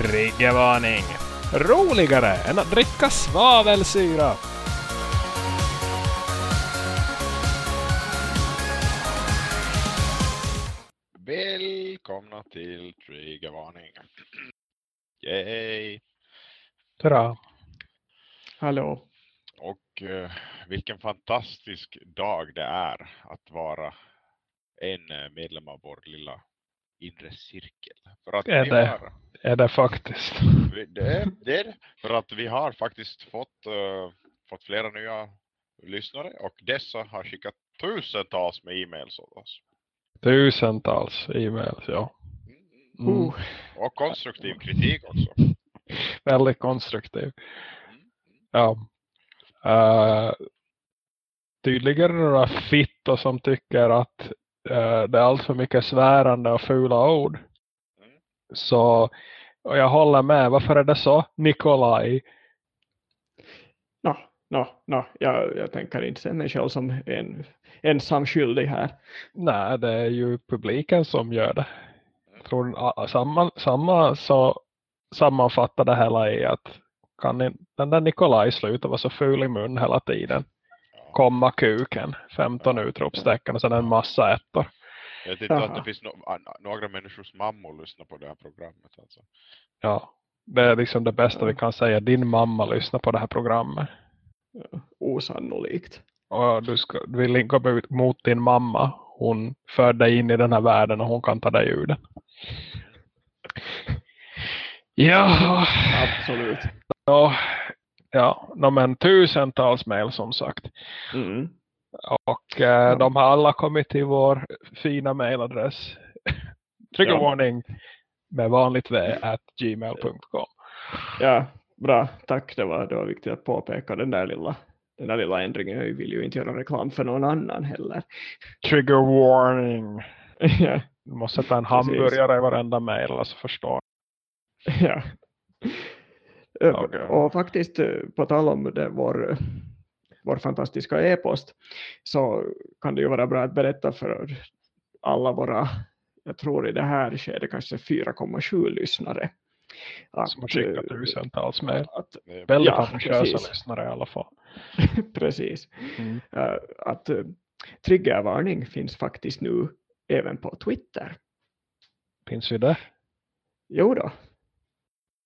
Triggervarning! Roligare än att dricka svavelsyra! Välkomna till Triggervarning. Yay! Tara. Hallå. Och eh, vilken fantastisk dag det är att vara en eh, medlem av vår lilla inre cirkel. För att Är det? har, Är det faktiskt? det, det. För att vi har faktiskt fått, eh, fått flera nya lyssnare och dessa har skickat tusentals med e-mails åt oss. Tusentals e-mails, ja. Mm. Uh, Och konstruktiv kritik också. Väldigt konstruktiv. Mm. Ja. Uh, tydligen några fittor som tycker att det är allt för mycket svärande och fula ord. Så, och jag håller med. Varför är det så? Nikolaj. no, no, no. Jag, jag tänker inte se mig själv som en ensam skyldig här. Nej, det är ju publiken som gör det. Jag tror a- samma, samma så sammanfattar det hela i att kan ni, den där Nikolaj sluta vara så ful i mun hela tiden. Ja. Komma kuken, 15 utropstecken och sen en massa ettor. Jag vet inte att det finns no några människors mammor lyssnar på det här programmet. Alltså. Ja, det är liksom det bästa vi kan säga. Din mamma lyssnar på det här programmet. Osannolikt. Och du, ska, du vill gå mot din mamma. Hon för dig in i den här världen och hon kan ta dig ur den. Ja, Absolut. ja, ja no, men tusentals mejl som sagt. Mm. Och eh, Ja. de har alla kommit till vår fina mejladress. Triggervarning med vanligt v at gmail.com. Ja, bra. Tack. Det var, det var viktigt att påpeka den där lilla, den där lilla ändringen. Jag vill ju inte göra reklam för någon annan heller. Trigger warning. ja, Du måste sätta en Precis. hamburgare i varenda mejl så förstår ja. Okej. Och faktiskt eh, på tal om det, vår, vår fantastiska e-post så kan det ju vara bra att berätta för alla våra, jag tror i det här skedet kanske 4,7 lyssnare. Att, som har skickat eh, tusentals mejl. Väldigt Ja, ambitiösa lyssnare i alla fall. precis. Mm. Att eh, triggervarning finns faktiskt nu även på Twitter. Finns ju det. Jo då,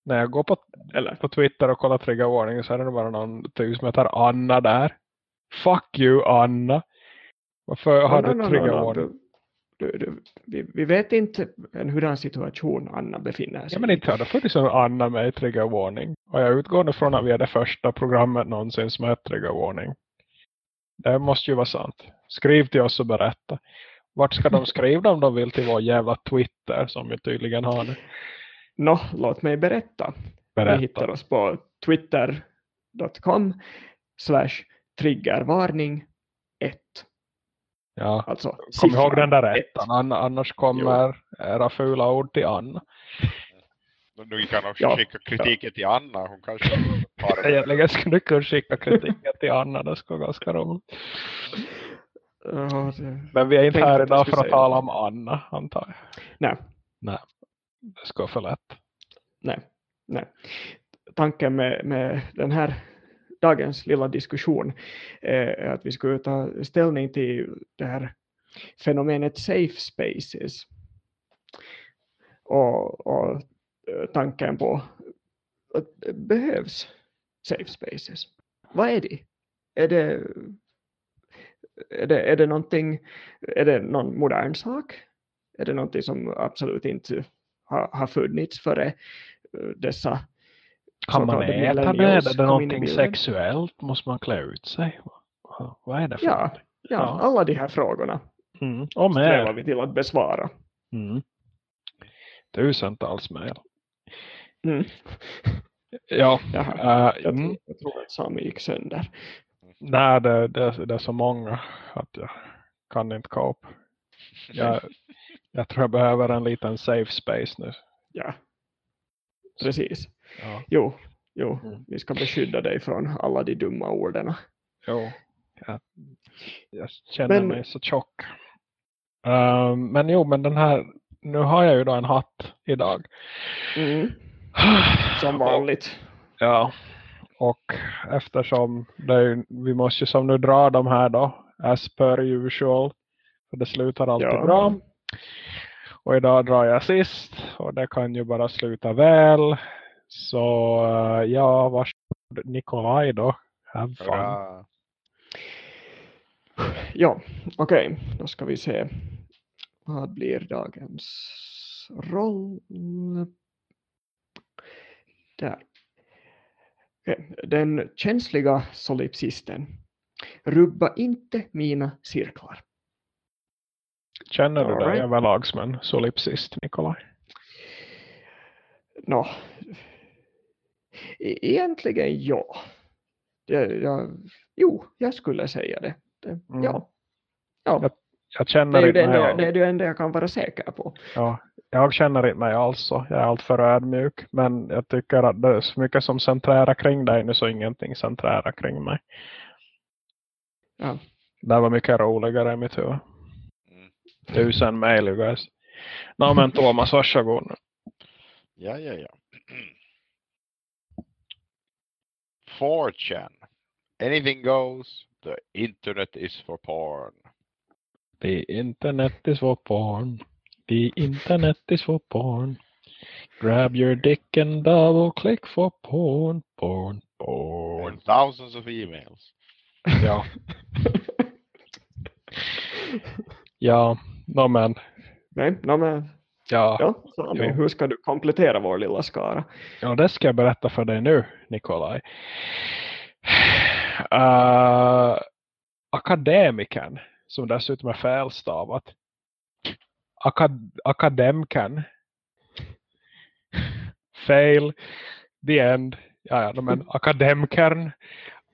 När jag går på, eller? på Twitter och kollar trigger warning så är det bara någon typ som heter Anna där. Fuck you Anna. Varför har No, du no, no, no, no. Du, du, vi, vi vet inte en hurdan situation Anna befinner sig Ja men inte har det funnits en Anna med i trigger warning. Och jag utgår ifrån att vi är det första programmet någonsin som har trigger warning. Det måste ju vara sant. Skriv till oss och berätta. Vart ska de skriva om de vill till vår jävla Twitter som vi tydligen har nu? Nå, låt mig berätta. Ni hittar Berätta. oss på twitter.com slash triggervarning 1. Ja. Alltså Kom ihåg den där ett. ettan. Anna- Annars kommer era fula ord till Anna. Du kan också Ja, skicka kritiken till Anna. Hon kanske har det. Egentligen skulle du kunna skicka kritiken till Anna. Det skulle vara ganska roligt. Ja, Men vi är inte Tänkte här idag för att tala om Anna, antar jag. Nej, Nej, ska för lätt. nej, nej. Tanken med, med den här dagens lilla diskussion eh, är att vi skulle ta ställning till det här fenomenet safe spaces. Och, och eh, tanken på att det behövs safe spaces. Vad är det? Är det, är det, är det någonting, är det någon modern sak? Är det någonting som absolut inte har, har funnits före eh, dessa Kan man äta millennials Är det någonting sexuellt? Måste man klä ut sig? Vad- är det för Ja, ja, Ja. alla de här frågorna Mm. Och strävar vi till att besvara. Mm. Tusentals mejl. Mm. Ja, Jaha, äh, jag, mm. tror, jag tror att Sami gick sönder. nej det, det, det är så många att jag kan inte cope. Jag, jag tror jag behöver en liten safe space nu. Ja, precis. Ja, Jo, jo Mm. vi ska beskydda dig från alla de dumma orden. jo. Jag, jag känner Men- mig så tjock. Ehm, men jo, men den här, nu har jag ju då en hatt idag. Mm. som vanligt. Ja, och eftersom det vi måste ju som nu dra de här då, as per usual, för det slutar alltid Ja. bra. Och idag drar jag sist och det kan ju bara sluta väl. Så eh, ja, varsågod Nikolaj då. Have fun. Hurra. Ja, okej. Då ska vi se. Vad blir dagens roll? Där. Den känsliga solipsisten. Rubba inte mina cirklar. Känner du dig right. överlag som en solipsist, Nikolaj? Nå, e- egentligen ja. Jag, jag, jo, jag skulle säga det. det Mm. Ja. Ja, Jag Jag det känner är ju inte det enda, alls. det är det enda jag kan vara säker på. Ja, jag känner inte mig alls så. Jag är alltför ödmjuk. Men jag tycker att det är så mycket som centrerar kring dig nu så ingenting centrerar kring mig. Ja. Det var mycket roligare i mitt huvud. Tusen mail guys. Nå men Thomas, varsågod nu. Ja, ja, ja. 4chan. Anything goes. The internet is for porn. The internet is for porn. The internet is for porn. Grab your dick and double click for porn, porn, porn. And thousands of emails. Ja, ja, no men, Nej, no, men, ja, ja, Sami, hur ska du komplettera vår lilla skara? ja, det ska jag berätta för dig nu, Nikolaj. Uh, akademikern, som dessutom är felstavat. Akad akademikern. Fail. The end. Ja, ja, men akademikern.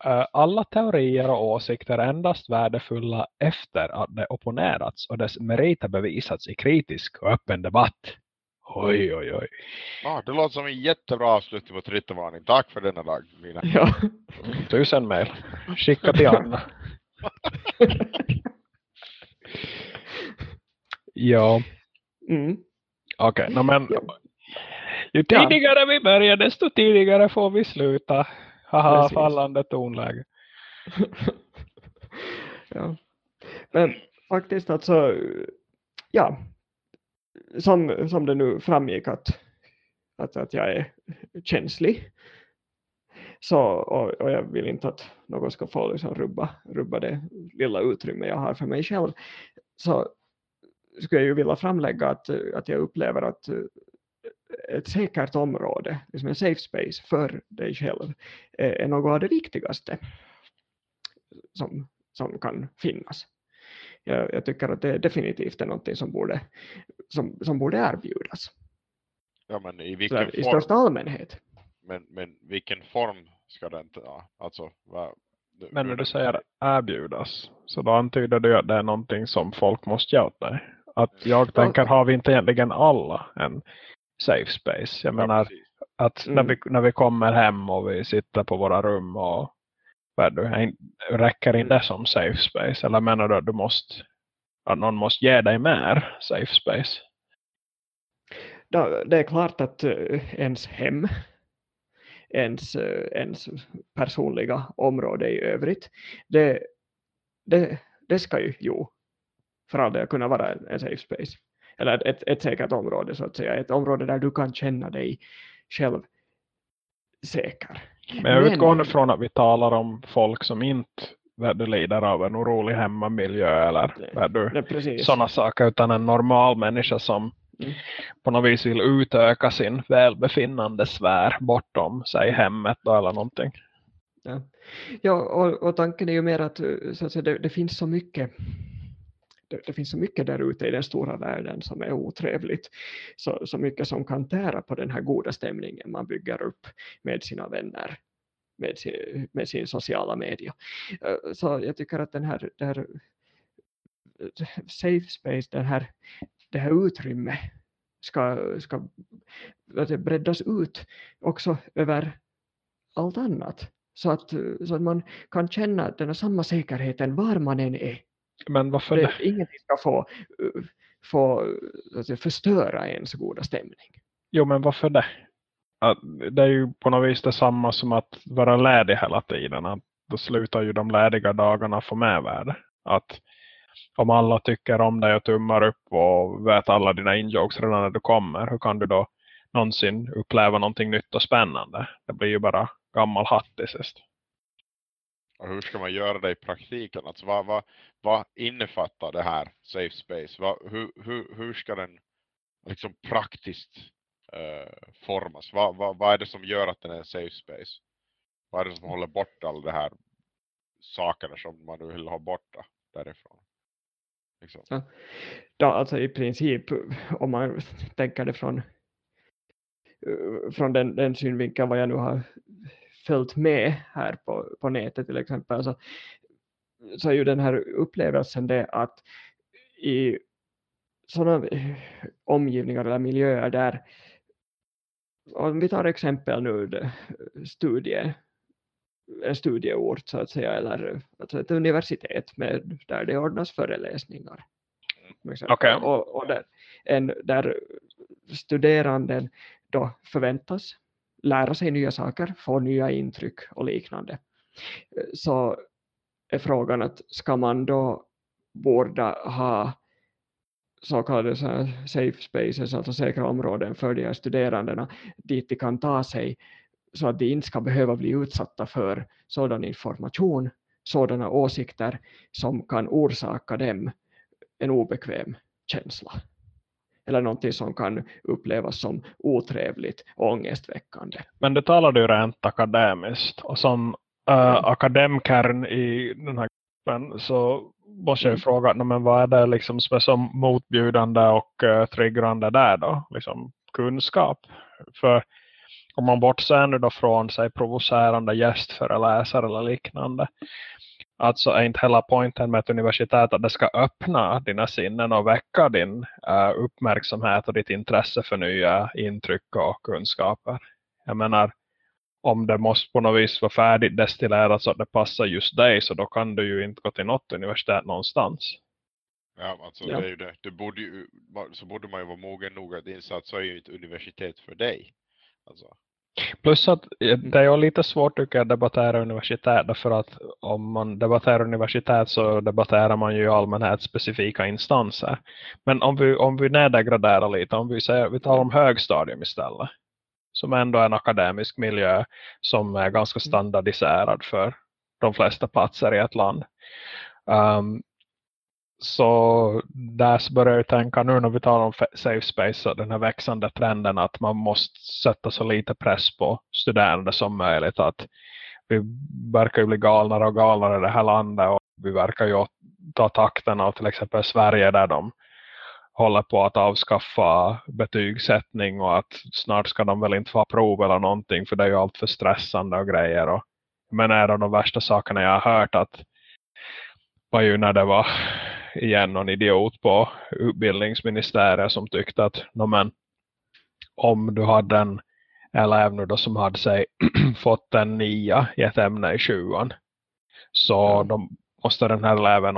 Uh, alla teorier och åsikter är endast värdefulla efter att det opponerats och dess meriter bevisats i kritisk och öppen debatt. Oj, oj, oj. Ah, det låter som en jättebra avslutning på Twittervarning. Tack för denna dag, mina. Ja. Tusen mail. Skicka till Anna. Ja, Mm. okej. no, men ju Ja. tidigare vi börjar desto tidigare får vi sluta. Haha, Precis. fallande tonläge. ja. Men faktiskt alltså, ja, som, som det nu framgick att, att, att jag är känslig. Så, och, och jag vill inte att någon ska få liksom rubba, rubba det lilla utrymme jag har för mig själv. Så skulle jag ju vilja framlägga att, att jag upplever att ett säkert område, liksom en safe space för dig själv, är är något av det viktigaste som, som kan finnas. Jag, jag tycker att det definitivt är någonting som borde, som, som borde erbjudas Ja, men i vilken där, i form? största allmänhet. Men, men vilken form ska den ta? Alltså, vad? Men när du säger erbjudas så då antyder du att det är någonting som folk måste göra åt dig. Att jag tänker, har vi inte egentligen alla en safe space? Jag Ja, menar precis. att när, Mm. vi, när vi kommer hem och vi sitter på våra rum och vad du, räcker inte det som safe space? Eller menar du att du måste att någon måste ge dig mer safe space? Det är klart att eh, ens hem, ens, eh, ens personliga område i övrigt, det, det, det ska ju jo, för all del kunna vara en safe space. Eller ett, ett, säkert område så att säga. Ett område där du kan känna dig själv säker. Men jag Men- utgår från att vi talar om folk som inte vad du lider av en orolig hemmamiljö eller du, sådana saker utan en normal människa som Mm. på något vis vill utöka sin välbefinnande sfär bortom sig hemmet då, eller någonting. Ja, ja och, och tanken är ju mer att, så att säga, det, det finns så mycket det, det finns så mycket där ute i den stora världen som är otrevligt. Så, så mycket som kan tära på den här goda stämningen man bygger upp med sina vänner, med sin, med sin sociala media. Eh, så jag tycker att den här, den här eh, safe space, den här, det här utrymmet, ska, ska att det breddas ut också över allt annat. Så att, så att man kan känna den här samma säkerheten var man än är. Men varför Det, det? ingenting ska få, få säga, förstöra ens goda stämning. Jo men varför det? att det är ju på något vis detsamma som att vara ledig hela tiden. Att då slutar ju de lediga dagarna få mervärde. Att om alla tycker om dig och tummar upp och vet alla dina injokes redan när du kommer. Hur kan du då någonsin uppleva någonting nytt och spännande? Det blir ju bara gammal hatt till sist. Och hur ska man göra det i praktiken? Alltså vad, vad, vad innefattar det här safe space? Vad, hur, hur, hur ska den liksom praktiskt eh, formas? Vad, vad, vad är det som gör att den är en safe space? Vad är det som håller bort alla de här sakerna som man vill ha borta därifrån? Liksom. Ja. Då, alltså i princip om man tänker det från, eh, från den, den synvinkeln vad jag nu har följt med här på, på nätet till exempel så, så är ju den här upplevelsen det att i sådana omgivningar eller miljöer där om vi tar exempel nu studie, en studieort så att säga eller alltså ett universitet med, där det ordnas föreläsningar. Okay. Och, och där, en, där studeranden då förväntas lära sig nya saker, få nya intryck och liknande. Så är frågan att ska man då borde ha så kallade så safe spaces, alltså säkra områden för de här studerandena dit de kan ta sig så att de inte ska behöva bli utsatta för sådan information, sådana åsikter som kan orsaka dem en obekväm känsla eller någonting som kan upplevas som otrevligt och ångestväckande. Men det talade ju rent akademiskt och som äh, akademkern i den här gruppen så måste jag mm. fråga, men vad är det liksom som är så motbjudande och uh, triggrande där då? Liksom kunskap. För om man bortser nu då från sig provocerande gästföreläsare eller liknande Alltså är inte hela poängen med ett universitet att det ska öppna dina sinnen och väcka din uh, uppmärksamhet och ditt intresse för nya intryck och kunskaper. Jag menar, om det måste på något vis vara färdigt destillerat så att det passar just dig så då kan du ju inte gå till något universitet någonstans. Ja, alltså ja. det är ju det. det borde ju, så borde man ju vara mogen nog att inse att så är ju ett universitet för dig. Alltså. Plus att det är lite svårt tycker jag att debattera universitet därför att om man debatterar universitet så debatterar man ju i allmänhet specifika instanser. Men om vi, om vi nedgraderar lite, om vi, säger, vi talar om högstadium istället som ändå är en akademisk miljö som är ganska mm. standardiserad för de flesta platser i ett land. Um, så där börjar jag tänka nu när vi talar om safe space och den här växande trenden att man måste sätta så lite press på studerande som möjligt. Att vi verkar ju bli galnare och galnare i det här landet och vi verkar ju ta takten av till exempel Sverige där de håller på att avskaffa betygssättning och att snart ska de väl inte få prov eller någonting för det är ju allt för stressande och grejer. Och, men är de värsta sakerna jag har hört att var ju när det var igen någon idiot på utbildningsministeriet som tyckte att no, men, om du hade en elev nu då som hade sig fått en nia i ett ämne i sjuan så de måste den här eleven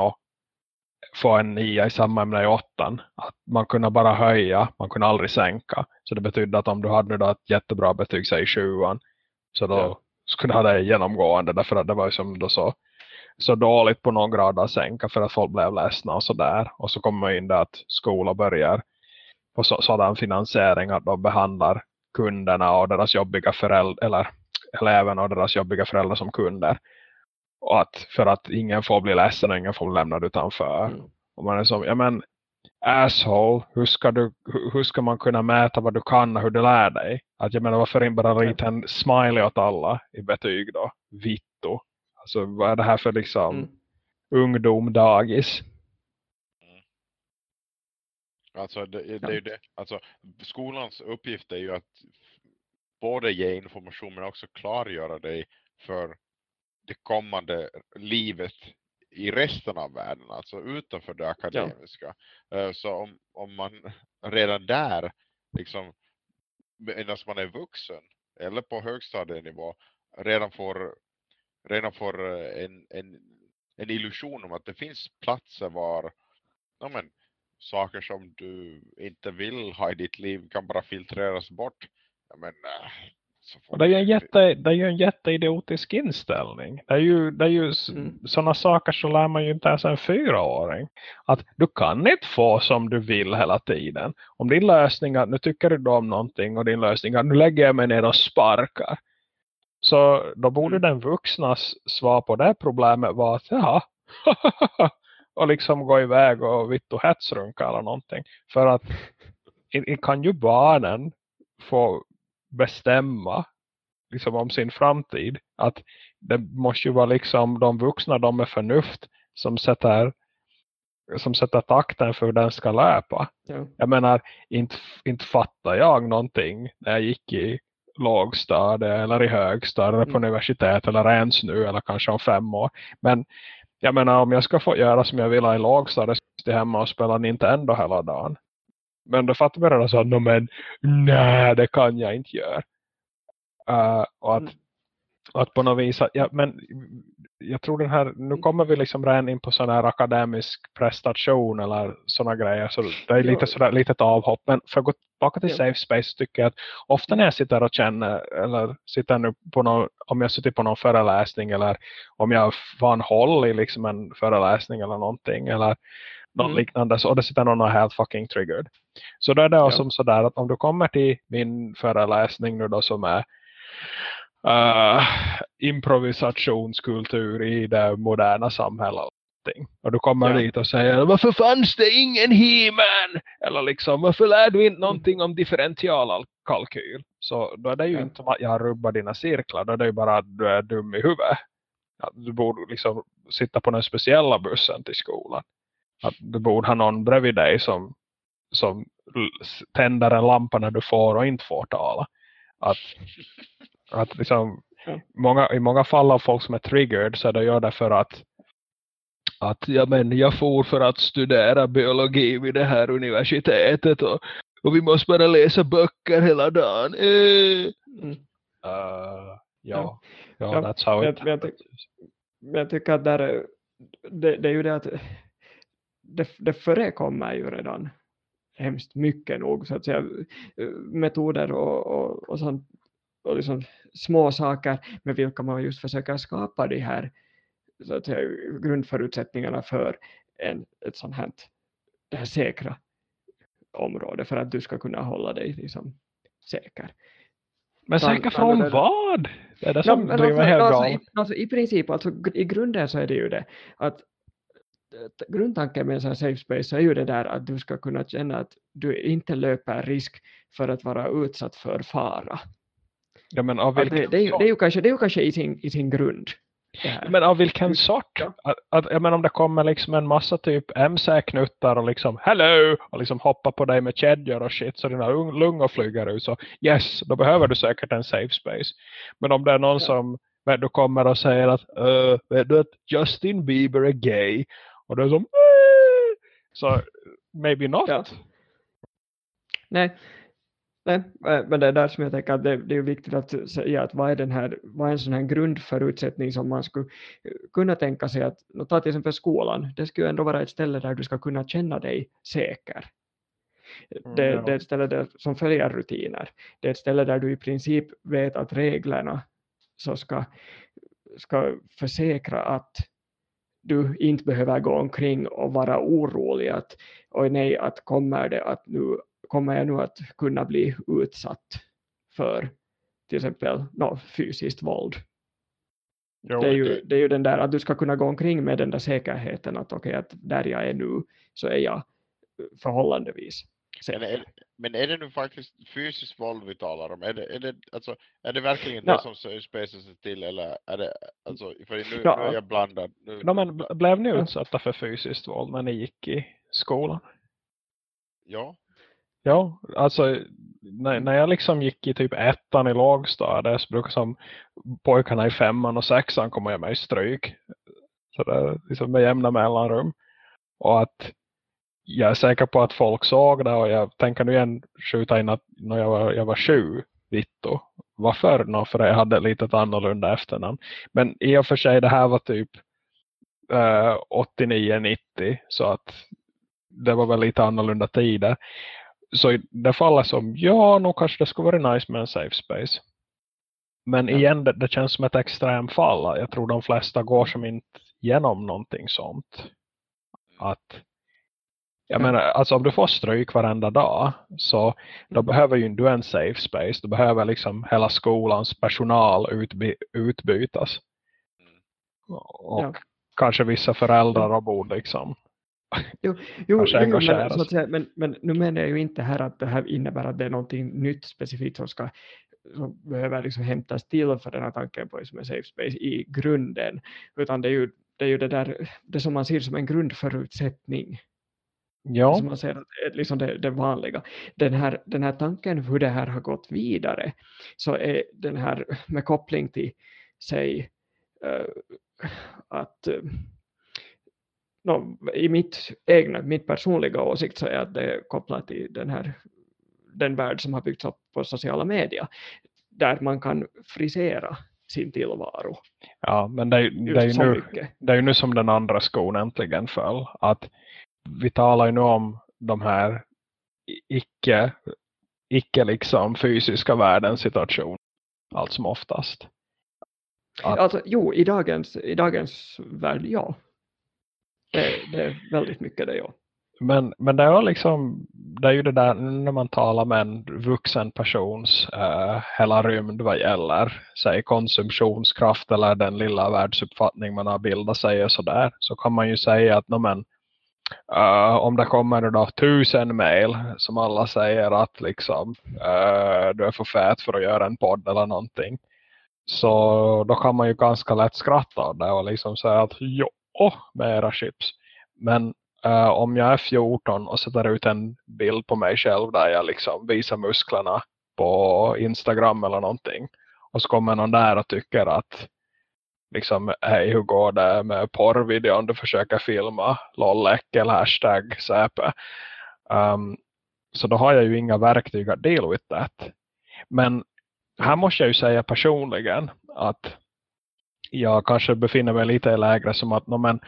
få en nia i samma ämne i åttan. Att man kunde bara höja, man kunde aldrig sänka. Så det betydde att om du hade nu då ett jättebra betyg sig i sjuan så då ja. skulle du ha det genomgående därför att det var ju som då så så dåligt på någon grad att sänka för att folk blev ledsna och sådär. Och så kommer man in där att skolan börjar på så, sådan finansiering att de behandlar kunderna och deras jobbiga föräldrar eller eleverna och deras jobbiga föräldrar som kunder. Och att för att ingen får bli ledsen och ingen får bli lämnad utanför. Mm. Och man är som, ja men asshole, hur ska, du, hur ska man kunna mäta vad du kan och hur du lär dig? Att jag menar varför inte bara rita en smiley åt alla i betyg då? Vitto. Alltså vad är det här för liksom mm. ungdom dagis? Mm. Alltså det, det är ju det. Alltså skolans uppgift är ju att både ge information men också klargöra dig för det kommande livet i resten av världen, alltså utanför det akademiska. Ja. Eh, så om, om man redan där, liksom, medan man är vuxen eller på högstadienivå, redan får redan får eh, en, en, en illusion om att det finns platser var ja, men, saker som du inte vill ha i ditt liv kan bara filtreras bort Ja, men, så får Och det är ju en, jätte, det är ju en jätteidiotisk inställning. Det är ju, det är ju Mm. sådana saker så lär man ju inte ens en fyraåring. Att du kan inte få som du vill hela tiden. Om din lösning är att nu tycker du då om någonting och din lösning är att nu lägger jag mig ner och sparkar. Så då borde den vuxnas svar på det problemet vara att jaha. och liksom gå iväg och vitt och hetsrunka eller någonting. För att kan ju barnen få bestämma liksom om sin framtid. Att det måste ju vara liksom de vuxna, de med förnuft som sätter som sätter takten för hur den ska löpa. Ja. Jag menar, inte, inte fattar jag någonting när jag gick i lågstadie eller i högstadie eller på Mm. universitet eller ens nu eller kanske om fem år. Men jag menar om jag ska få göra som jag vill i lågstadie så jag hemma och spela Nintendo hela dagen. Men då fattar man redan så att "Nå, men nej det kan jag inte göra. Uh, och att, Mm. Att på något vis ja, men jag tror den här, nu kommer vi liksom redan in på sån här akademisk prestation eller såna grejer så det är lite sådär litet avhopp men för att gå tillbaka till safe space tycker jag att ofta när jag sitter och känner eller sitter nu på någon, om jag sitter på någon föreläsning eller om jag fan håller i liksom en föreläsning eller någonting eller något Mm. liknande så och det sitter någon och är helt fucking triggered. Så då är det Ja. som sådär att om du kommer till min föreläsning nu då som är uh, improvisationskultur i det moderna samhället. och du kommer Ja. dit och säger varför fanns det ingen He-Man? Eller liksom varför lär du inte någonting om differentialkalkyl? Så då är det ju Ja. inte att jag rubbar dina cirklar. Då är det ju bara att du är dum i huvudet. Att du borde liksom sitta på den speciella bussen till skolan. Att du borde ha någon bredvid dig som, som tänder en lampa när du får och inte får tala. Att, att liksom, Ja. många, i många fall av folk som är triggered så det gör det för att att ja, men jag får för att studera biologi vid det här universitetet och, och vi måste bara läsa böcker hela dagen. Eh. Mm. Uh, ja, Ja. ja, that's how it jag- men jag jag tycker att där, är- det, det är ju det att det, det förekommer ju redan hemskt mycket nog så att säga metoder och, och, och, sånt, och liksom små saker med vilka man just försöker skapa de här, så att säga, grundförutsättningarna för en, ett sånt här, det här säkra område för att du ska kunna hålla dig liksom säker. Men säker från det- vad? Det är det som men driver alltså, alltså, i, alltså, I princip, alltså, i grunden så är det ju det att grundtanken med en sån här safe space är ju det där att du ska kunna känna att du inte löper risk för att vara utsatt för fara. Ja, men av det, vilken det, är ju, det, är ju kanske, det är ju kanske i sin, i sin grund. Det. Men av vilken Du- sort? Att, att, jag menar om det kommer liksom en massa typ MC-knuttar och liksom hello och liksom hoppar på dig med kedjor och shit så dina lung- lungor flyger ut så yes, då behöver du säkert en safe space. Men om det är någon Ja. som vet, du kommer och säger att uh, vet du att Justin Bieber är gay och det är som "Eh", så maybe not. Ja. Nej, nej, eh, men det är där som jag tänker att det, det är viktigt att säga att vad är, den här, vad är en sån här grundförutsättning som man skulle eh, kunna tänka sig att, nå, ta till exempel skolan, det skulle ändå vara ett ställe där du ska kunna känna dig säker. Mm, Det, ja. det är ett ställe där, som följer rutiner. Det är ett ställe där du i princip vet att reglerna så ska, ska försäkra att du inte behöver gå omkring och vara orolig att oj nej, att kommer, det att nu, kommer jag nu att kunna bli utsatt för till exempel no, fysiskt våld. Jo, Det är, ju, det- är ju den där att du ska kunna gå omkring med den där säkerheten att okej, att där jag är nu så är jag förhållandevis Men är, men är det nu faktiskt fysiskt våld vi talar om? Är det, är det, alltså, är det verkligen Ja. det som Spaces är till? Eller är det, alltså, för nu, Ja. nu är jag blandad. Nu, Ja, men blev ni utsatta för fysiskt våld när ni gick i skolan? Ja, Ja, alltså när, när jag liksom gick i typ ettan i lågstadiet så brukar som pojkarna i femman och sexan komma jag mig i stryk. Så det är liksom med jämna mellanrum. Och att jag är säker på att folk såg det och jag tänker nu igen skjuta in att när jag var, jag var sju, Vitto. Varför? Nå, för jag hade lite ett annorlunda efternamn. Men i och för sig det här var typ eh, 89-90 så att det var väl lite annorlunda tider så i det fallet som, ja, nog kanske det skulle vara nice med en safe space. Men Ja. igen, det, det känns som ett extremfall. Jag tror de flesta går som inte igenom någonting sånt. Att, jag Ja. menar, alltså om du får stryk varenda dag så då Mm. behöver ju du en safe space. Du behöver liksom hela skolans personal utby, utbytas. Och Ja. kanske vissa föräldrar och borde liksom. Jo, jo, jo, men, så att säga, men, men nu menar jag ju inte här att det här innebär att det är någonting nytt specifikt som ska som behöver liksom hämtas till för den här tanken på som en safe space i grunden. Utan det är ju det, är ju det där det som man ser som en grundförutsättning. Ja, Som man ser att liksom det, det vanliga. Den här, den här tanken hur det här har gått vidare så är den här med koppling till sig eh, att nå, i mitt egna, mitt personliga åsikt så är att det är kopplat till den här den värld som har byggts upp på sociala medier där man kan frisera sin tillvaro. ja men det, är det, är ju nu, mycket. det är ju nu som den andra skon äntligen föll. Att vi talar ju nu om de här icke, icke liksom fysiska världens situation. Allt som oftast. Att- Alltså, jo, i dagens, i dagens värld, ja. Det, det är väldigt mycket det, ja. Men, men det är liksom det är ju det där när man talar med en vuxen persons uh, hela rymd vad gäller säg konsumtionskraft eller den lilla världsuppfattning man har bildat sig och sådär så kan man ju säga att no, men, Uh, om det kommer då tusen mail som alla säger att liksom uh, du är för fet för att göra en podd eller någonting så då kan man ju ganska lätt skratta åt det och liksom säga att jo, med era chips men uh, om jag är 14 och sätter ut en bild på mig själv där jag liksom visar musklerna på Instagram eller någonting. Och så kommer någon där och tycker att liksom, hej hur går det med porrvideon du försöker filma? lolläck eller hashtag säpe. Um, så då har jag ju inga verktyg att deal with that. Men här måste jag ju säga personligen att jag kanske befinner mig lite i lägre som att no, men,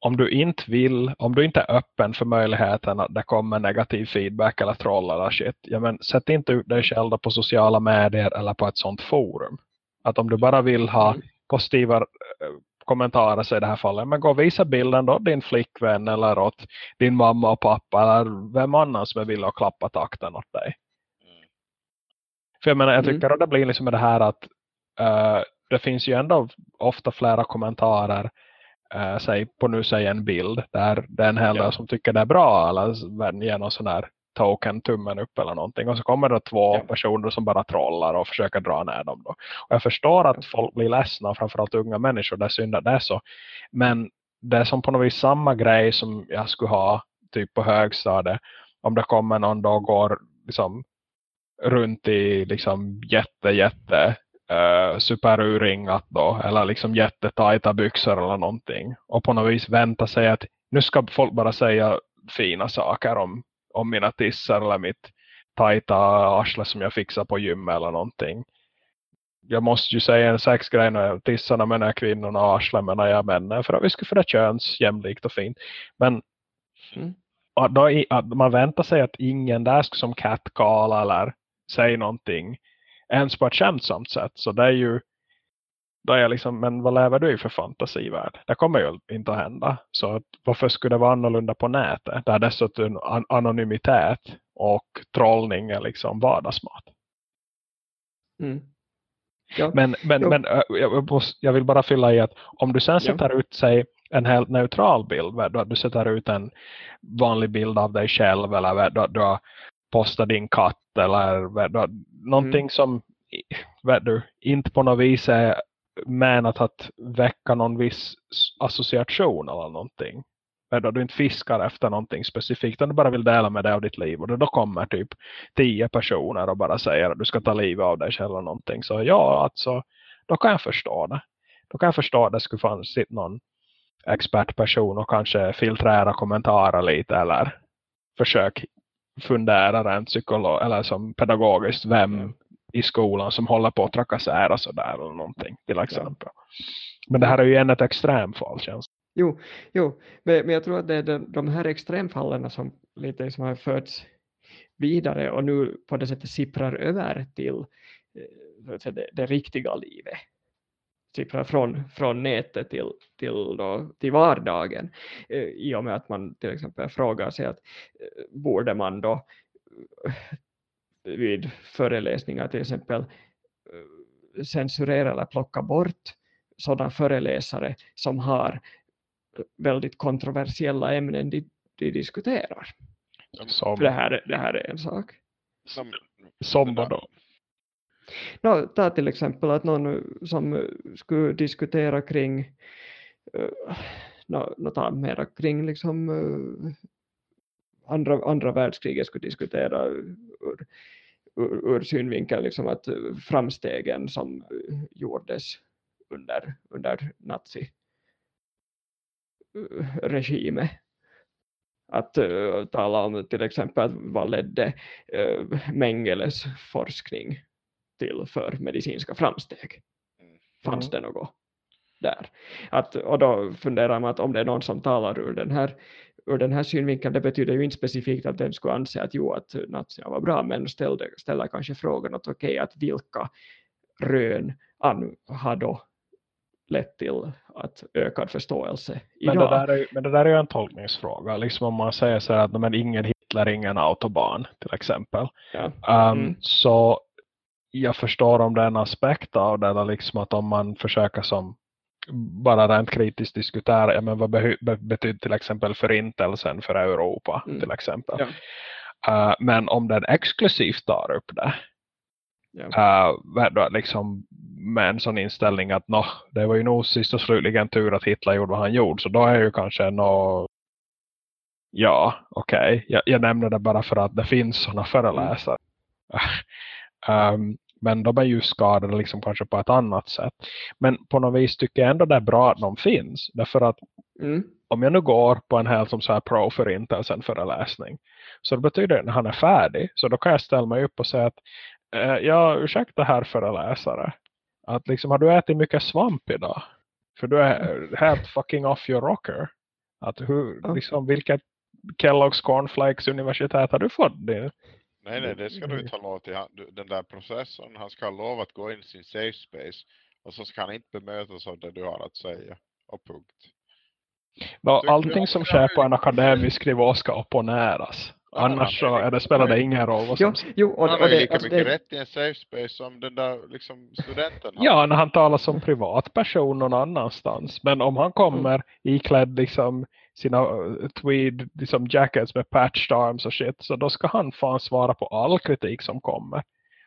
om du inte vill, om du inte är öppen för möjligheten att det kommer negativ feedback eller troll eller shit, ja men sätt inte ut dig själv på sociala medier eller på ett sånt forum. Att om du bara vill ha Mm. positiva eh, kommentarer så i det här fallet, men gå och visa bilden då din flickvän eller åt din mamma och pappa eller vem annan som villig att klappa takten åt dig. Mm. För jag menar, jag Mm. tycker att det blir liksom det här att eh, det finns ju ändå ofta flera kommentarer uh, säg, på nu säg en bild där det är en hel del Ja. som tycker det är bra eller ger någon sån här token tummen upp eller någonting och så kommer det två Ja. personer som bara trollar och försöker dra ner dem då. Och jag förstår att folk blir ledsna, framförallt unga människor, det är synd att det är så. Men det är som på något vis samma grej som jag skulle ha typ på högstadiet om det kommer någon och går liksom runt i liksom jätte jätte uh, superuringat då eller liksom jättetajta byxor eller någonting och på något vis vänta sig att nu ska folk bara säga fina saker om, om mina tissar eller mitt tajta arsle som jag fixar på gym eller någonting. Jag måste ju säga en sexgrej när tissarna menar jag kvinnorna och arslen menar jag männen för att vi ska det köns jämlikt och fint. Men Mm. då, man väntar sig att ingen där ska som catcall eller säga någonting ens på ett skämtsamt sätt. Så det är ju då är jag liksom, men vad lever du i för fantasivärld? Det kommer ju inte att hända. Så att, varför skulle det vara annorlunda på nätet? Där dessutom an anonymitet och trollning är liksom vardagsmat. Mm. Ja. Men, men, men jag, måste- jag vill bara fylla i att om du sen Ja. sätter ut sig en helt neutral bild, att du sätter ut en vanlig bild av dig själv eller då, du har postat din katt eller någonting Mm. som du, inte på något vis är menat att väcka någon viss association eller någonting. Då du inte fiskar efter någonting specifikt utan du bara vill dela med dig av ditt liv och då, kommer typ tio personer och bara säger att du ska ta livet av dig själv eller någonting. Så ja, alltså, då kan jag förstå det. Då kan jag förstå att det skulle fanns någon expertperson och kanske filtrera kommentarer lite eller försök fundera rent psykolog eller som pedagogiskt vem i skolan som håller på att trakassera sådär eller någonting till exempel. Men det här är ju en ett extremfall känns. Jo, jo. Men, men jag tror att det är de, de här extremfallen som lite som har förts vidare och nu på det sättet sipprar över till eh, det, det riktiga livet. Sipprar från, från nätet till, till, då, till vardagen. Eh, I och med att man till exempel frågar sig att eh, borde man då vid föreläsningar till exempel censurera eller plocka bort sådana föreläsare som har väldigt kontroversiella ämnen de, de diskuterar. Som, det, här, det här är en sak. Som, som vadå? No, ta till exempel att någon som skulle diskutera kring eh, uh, no, no, ta mera kring liksom uh, andra, andra världskriget skulle diskutera ur, ur, ur synvinkeln liksom att framstegen som gjordes under, under nazi eh, regimen att uh, tala om till exempel vad ledde uh, Mengeles forskning till för medicinska framsteg. Mm. Fanns det något där? Att, och då funderar man att om det är någon som talar ur den här ur den här synvinkeln, det betyder ju inte specifikt att den skulle anse att jo, att nazierna var bra, men ställer, ställer kanske frågan att okej, okay, att vilka rön har då lett till att ökad förståelse idag. Men det där är, men det där är ju en tolkningsfråga. Liksom om man säger så att men ingen Hitler, ingen autobahn till exempel. Ja. Um, mm. Så jag förstår om det är en aspekt av det. Liksom att om man försöker som bara rent kritiskt diskutera ja, men vad be betyder till exempel förintelsen för Europa mm. till exempel. Ja. Uh, men om den exklusivt tar upp det Ja. Uh, liksom med en sån inställning att no, det var ju nog sist och slutligen tur att Hitler gjorde vad han gjorde. Så då är ju kanske no, ja, okej. Okay. Jag, jag, nämner det bara för att det finns sådana föreläsare. um, men de är ju skadade liksom kanske på ett annat sätt. Men på något vis tycker jag ändå det är bra att de finns. Därför att mm. om jag nu går på en helt som så här pro-förintelsen föreläsning. Så det betyder att när han är färdig. Så då kan jag ställa mig upp och säga att eh, ja, ursäkta här föreläsare. Att liksom, har du ätit mycket svamp idag? För du är helt fucking off your rocker. Att hur, liksom, vilket Kellogg's Cornflakes universitet har du fått det? Nej, nej, det ska du inte ha lov till. Den där processorn, han ska ha lov att gå in i sin safe space. Och så ska han inte bemötas av det du har att säga. Och punkt. No, allting som sker på en akademisk nivå ska opponeras. Annars så är det, spelar det ingen roll vad som... Jo, jo, och, han har ju lika alltså mycket det... rätt i en safe space som den där liksom, studenten har. Ja, när han talar som privatperson någon annanstans. Men om han kommer mm. iklädd liksom sina uh, tweed liksom jackets med patched arms och shit. Så då ska han fan svara på all kritik som kommer.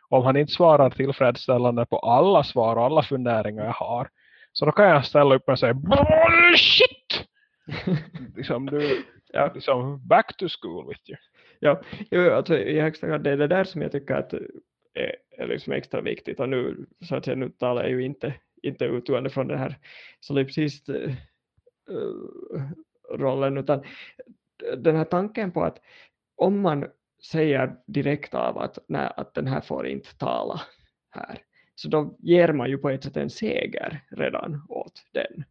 Om han inte svarar tillfredsställande på alla svar och alla funderingar jag har. Så då kan jag ställa upp och säga BULLSHIT! liksom du, ja, liksom back to school with you ja, jo, alltså i högsta grad det är det där som jag tycker att är, är liksom extra viktigt och nu, så att säga, nu talar jag ju inte, inte utgående från den här. Solipsist uh, rollen utan den här tanken på att om man säger direkt av att, nej, att den här får inte tala här. Så då ger man ju på ett sätt en seger redan åt den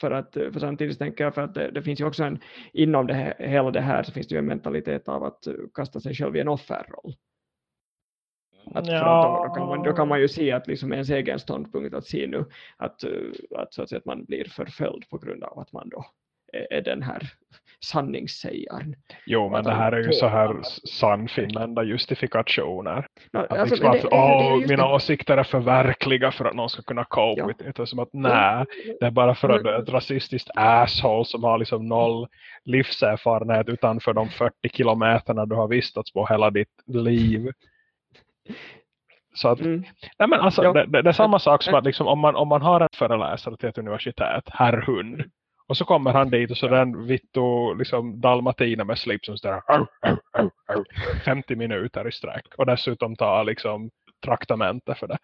för, att, för samtidigt tänker jag för att det, det finns ju också en, inom det här, hela det här så finns det ju en mentalitet av att kasta sig själv i en offerroll. Att ja. då, då, kan man, då kan man ju se att liksom ens egen ståndpunkt att se nu att, att, så att, säga, att man blir förföljd på grund av att man då är den här sanningssägaren. Jo, men det här är ju så här sannfinnande justifikationer. No, att alltså, liksom att, det, det, det mina det. åsikter är för verkliga för att någon ska kunna cope ja. with it. Det som att nej, det är bara för att du är ett rasistiskt asshole som har liksom noll livserfarenhet utanför de 40 kilometerna du har vistats på hela ditt liv. Så att, mm. nej men alltså, det, det, det, är samma sak som att liksom, om, man, om man har en föreläsare till ett universitet, herr hund, och så kommer han dit och så den vitto liksom dalmatina med slip som står 50 minuter i sträck. Och dessutom tar liksom traktamente för det.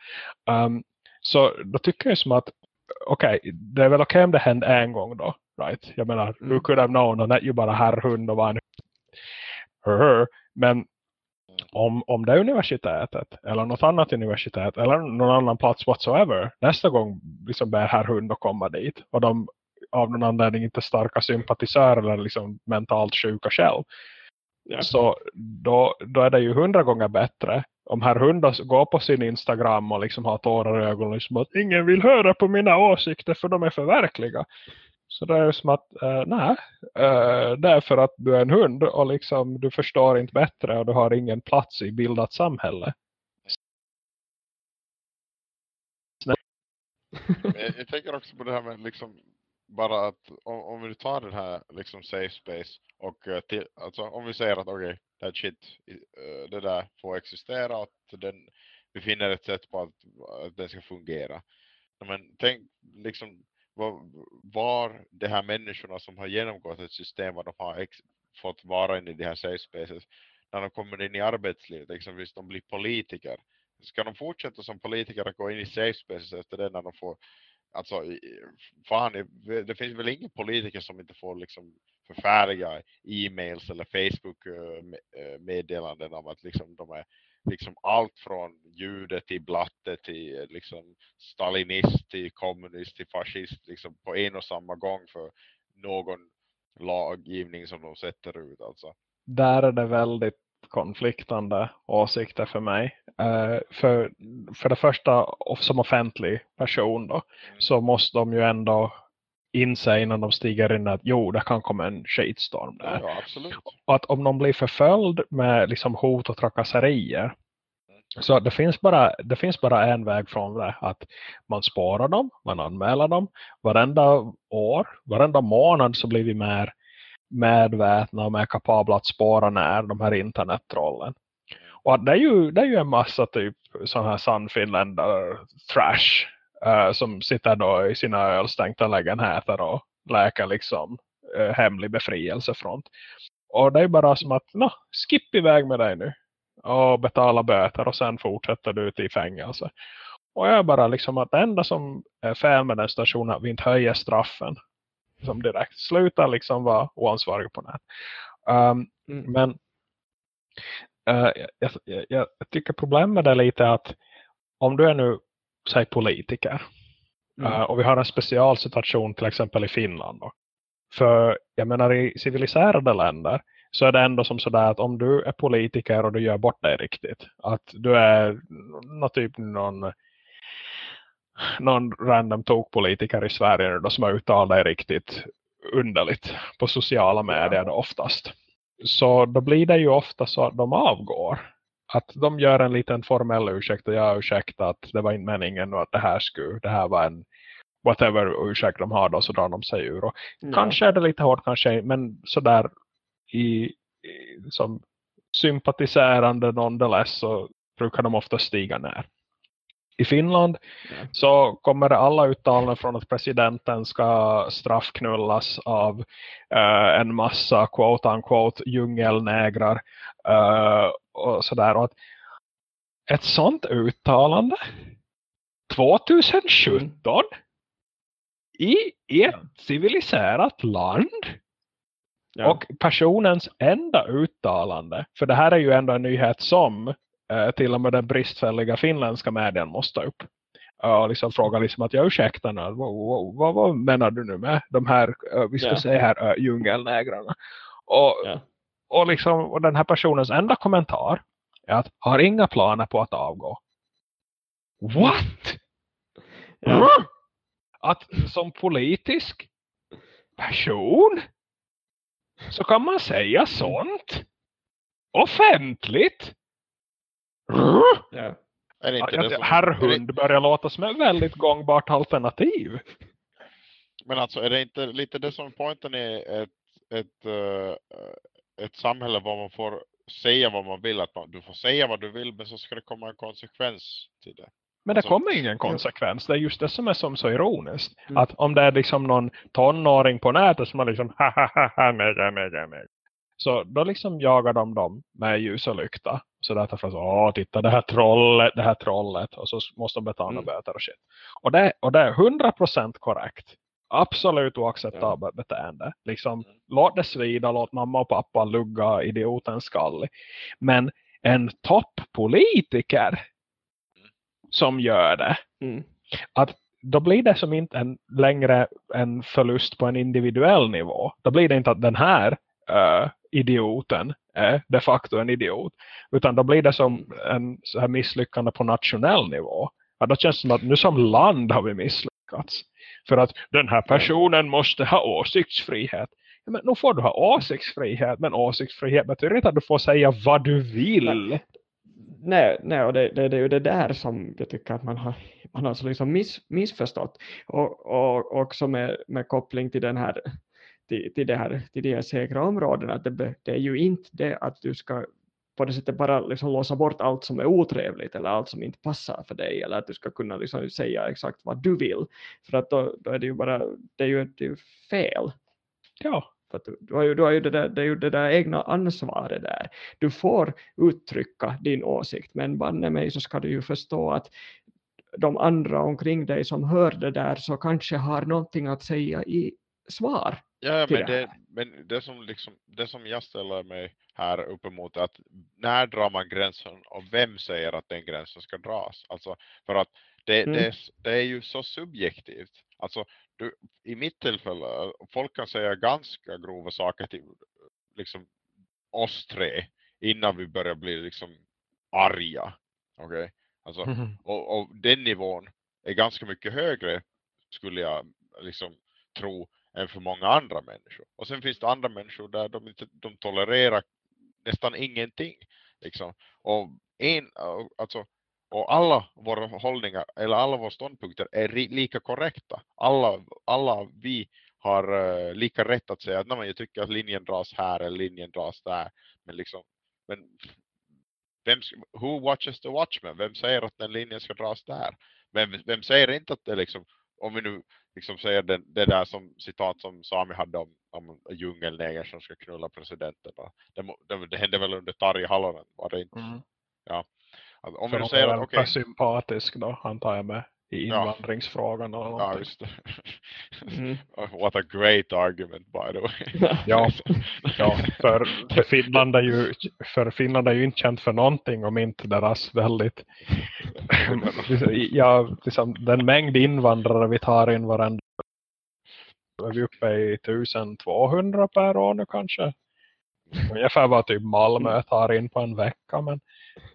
Um, så då tycker jag som att okej, okay, det är väl okej okay om det hände en gång då. Right? Jag menar, mm. who could have known att ju bara herrhund och var en men om, om det är universitetet eller något annat universitet eller någon annan plats whatsoever nästa gång liksom ber herr hund att komma dit och de av någon anledning inte starka sympatisörer eller liksom mentalt sjuka själv. Ja. Så då, då är det ju hundra gånger bättre om herr Hundas går på sin Instagram och liksom har tårar i ögonen liksom att ingen vill höra på mina åsikter för de är för verkliga. Så det är ju som att, uh, nej, uh, det är för att du är en hund och liksom du förstår inte bättre och du har ingen plats i bildat samhälle. jag tänker också på det här med liksom bara att om, om vi tar den här liksom safe space och eh, till, alltså om vi säger att okej, okay, det shit, eh, det där får existera och att den, vi finner ett sätt på att, att den ska fungera. Men tänk liksom var, var de här människorna som har genomgått ett system var de har ex, fått vara inne i de här safe spaces när de kommer in i arbetslivet, exempelvis de blir politiker. Ska de fortsätta som politiker att gå in i safe spaces efter det när de får alltså fan, det finns väl ingen politiker som inte får liksom förfärliga e-mails eller Facebook eh, eh, meddelanden om att liksom de är liksom allt från jude till blatte till eh, liksom stalinist till kommunist till fascist liksom på en och samma gång för någon laggivning som de sätter ut alltså. Där är det väldigt konfliktande åsikter för mig. Uh, för, för det första som offentlig person då, mm. så måste de ju ändå inse innan de stiger in att jo, det kan komma en skitstorm där. Ja. Och att om de blir förföljd med liksom hot och trakasserier mm. så det finns, bara, det finns bara en väg från det. Att man sparar dem, man anmäler dem. Varenda år, varenda månad så blir vi mer medvetna och mer kapabla att spåra när de här internettrollen. Och det är ju, det är ju en massa typ sådana här sannfinländare trash uh, som sitter då i sina ölstänkta lägenheter och läkar liksom uh, hemlig befrielsefront. Och det är bara som att, no, skipp iväg med dig nu. Och betala böter och sen fortsätter du ut i fängelse. Och jag är bara liksom att det enda som är fel med den stationen är att vi inte höjer straffen som direkt. Sluta liksom vara oansvarig på nät. Um, mm. Men uh, jag, jag, jag, tycker problemet är lite att om du är nu, säg politiker. Mm. Uh, och vi har en specialsituation till exempel i Finland. Då. För jag menar i civiliserade länder så är det ändå som sådär att om du är politiker och du gör bort dig riktigt. Att du är någon typ någon någon random tokpolitiker i Sverige då som har uttalat riktigt underligt på sociala medier ja. oftast. Så då blir det ju ofta så att de avgår. Att de gör en liten formell ursäkt och jag ursäkta att det var inte meningen och att det här skulle, det här var en whatever ursäkt de har då så drar de sig ur. Och ja. Kanske är det lite hårt, kanske men sådär i, i som sympatiserande nonetheless så brukar de ofta stiga ner i Finland ja. så kommer alla uttalanden från att presidenten ska straffknullas av uh, en massa quote unquote djungelnägrar uh, och sådär. Och att ett sånt uttalande 2017 mm. i, ett ja. civiliserat land ja. och personens enda uttalande, för det här är ju ändå en nyhet som eh, till och med den bristfälliga finländska medien måste upp. Och liksom fråga liksom att jag ursäktar nu, vad, vad, vad, menar du nu med de här, uh, vi ska yeah. säga här, uh, djungelnägrarna. Och, yeah. och, liksom, och den här personens enda kommentar är att har inga planer på att avgå. What? Yeah. Att som politisk person så kan man säga sånt offentligt Ja. Är det inte ja, det som, herr hund börjar låta som ett väldigt gångbart alternativ. Men alltså är det inte lite det som poängen är ett, ett, uh, ett samhälle var man får säga vad man vill. att man, Du får säga vad du vill men så ska det komma en konsekvens till det. Men det alltså, kommer ingen konsekvens. Det är just det som är som så ironiskt. Mm. Att om det är liksom någon tonåring på nätet som är liksom ha ha ha ha mega mega mega. Så då liksom jagar de dem med ljus och lykta. Så därför för att åh titta det här trollet, det här trollet. Och så måste de betala mm. böter och shit. Och det, och det är 100% korrekt. Absolut oacceptabelt ja. beteende. Liksom, mm. låt det svida, låt mamma och pappa lugga idioten skall. Men en toppolitiker mm. som gör det. Mm. Att då blir det som inte en, längre en förlust på en individuell nivå. Då blir det inte att den här uh, idioten är de facto en idiot. Utan då blir det som en så här misslyckande på nationell nivå. Ja, då känns det som att nu som land har vi misslyckats. För att den här personen måste ha åsiktsfrihet. Ja, men nu får du ha åsiktsfrihet. Men åsiktsfrihet betyder inte att du får säga vad du vill. Nej, nej och det, det, det är ju det där som jag tycker att man har, man har så liksom miss, missförstått. Och, och också med, med koppling till den här till, till, det här, till de här säkra områdena. Att det, det är ju inte det att du ska på det sättet bara liksom låsa bort allt som är otrevligt eller allt som inte passar för dig eller att du ska kunna liksom säga exakt vad du vill. För att då, då är det ju bara det är ju, det är ju fel. Ja. För du, du, har ju, du har ju det, där, det är ju det där egna ansvaret där. Du får uttrycka din åsikt men banne mig så ska du ju förstå att de andra omkring dig som hör det där så kanske har någonting att säga i svar. Ja, men det men det som liksom, det som jag ställer mig här uppemot är att när drar man gränsen och vem säger att den gränsen ska dras? Alltså för att det, Mm. det, det är ju så subjektivt. Alltså du, i mitt tillfälle, folk kan säga ganska grova saker till liksom oss tre innan vi börjar bli liksom arga. Okej? Alltså, och, och den nivån är ganska mycket högre skulle jag liksom tro än för många andra människor. Och sen finns det andra människor där de inte de tolererar nästan ingenting. Liksom. Och, en, alltså, och alla våra hållningar eller alla våra ståndpunkter är lika korrekta. Alla, alla vi har uh, lika rätt att säga att nej, jag tycker att linjen dras här eller linjen dras där. Men liksom, men vem, who watches the watchman? Vem säger att den linjen ska dras där? Vem, vem säger inte att det liksom, om vi nu liksom säger det, det där som citat som Sami hade om, om djungelnäger som ska knulla presidenten. Det, det, det hände väl under Tarja Halonen, var det inte? Mm. Alltså, om nu att säger att okej, sympatisk då, antar jag med i Ja. invandringsfrågan eller ja just det. Mm. What a great argument by the way. Ja, ja för, för, Finland är ju, för Finland är ju inte känt för någonting om inte deras väldigt ja, liksom, den mängd invandrare vi tar in varandra är vi uppe i 1200 per år nu kanske. Ungefär vad typ Malmö tar in på en vecka. Men,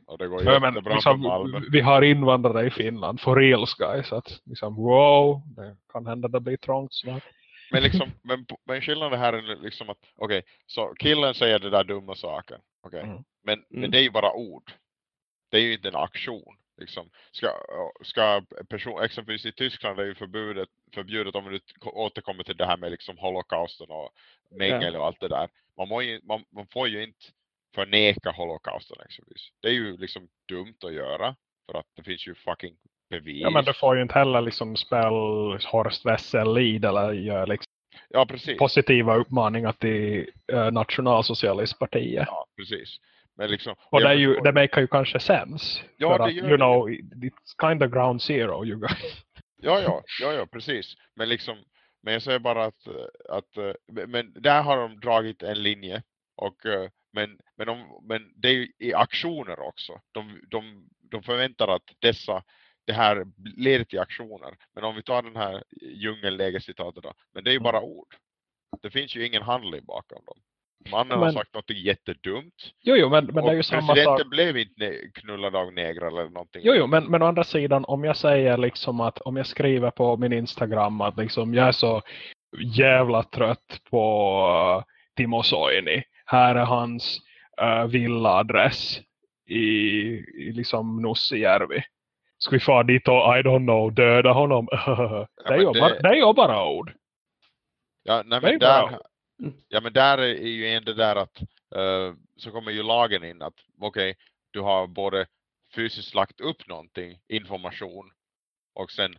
Och det går ja, men jättebra liksom, vi har invandrare i Finland, for reals guys. Att, liksom, wow, det kan hända det blir trångt snart. Men, liksom, men, men skillnaden här är liksom att, okej, så killen säger det där dumma saker. Okej, Mm. men, men Mm. det är ju bara ord. Det är ju inte en aktion. Liksom. Ska, ska person, exempelvis i Tyskland är ju förbjudet, förbjudet om du återkommer till det här med liksom holokausten och mängel och allt det där. Man, må ju, man, man får ju inte förneka holokausten exempelvis. Det är ju liksom dumt att göra. För att det finns ju fucking bevis. Ja, men du får ju inte heller liksom spel Horst Wessel Lid eller göra liksom ja precis. positiva uppmaningar till uh, nationalsocialistpartiet. Ja, precis. Men liksom, Och det, är ju, det makar ju kanske sens. Ja, för att, you det. know, it's kind of ground zero you guys. Ja, ja, ja, ja, precis. Men liksom, men jag säger bara att, eh, att eh, men- men där har de dragit en linje. Och, eh, men, men, de, men det är ju i aktioner också. De, de, de förväntar att dessa, det här leder till aktioner. Men om vi tar den här djungellägercitatet då. Men det är ju bara ord. Det finns ju ingen handling bakom dem. Mannen har Men- sagt något jättedumt. Jo, jo, men, men det är ju samma sak. blev inte knullad av negrar eller någonting. Jo, jo, men, men å andra sidan, om jag säger liksom att om jag skriver på min Instagram att liksom jag är så jävla trött på Timo Soini. Här är hans uh, villaadress i, i liksom Nussijärvi. Ska vi fara dit och I don't know, döda honom? det, är ju det- bara, det är ju bara ord. Ja, nej, men där, ja, men där är ju det där att eh, så kommer ju lagen in att okej, du har både fysiskt lagt upp någonting, information och sen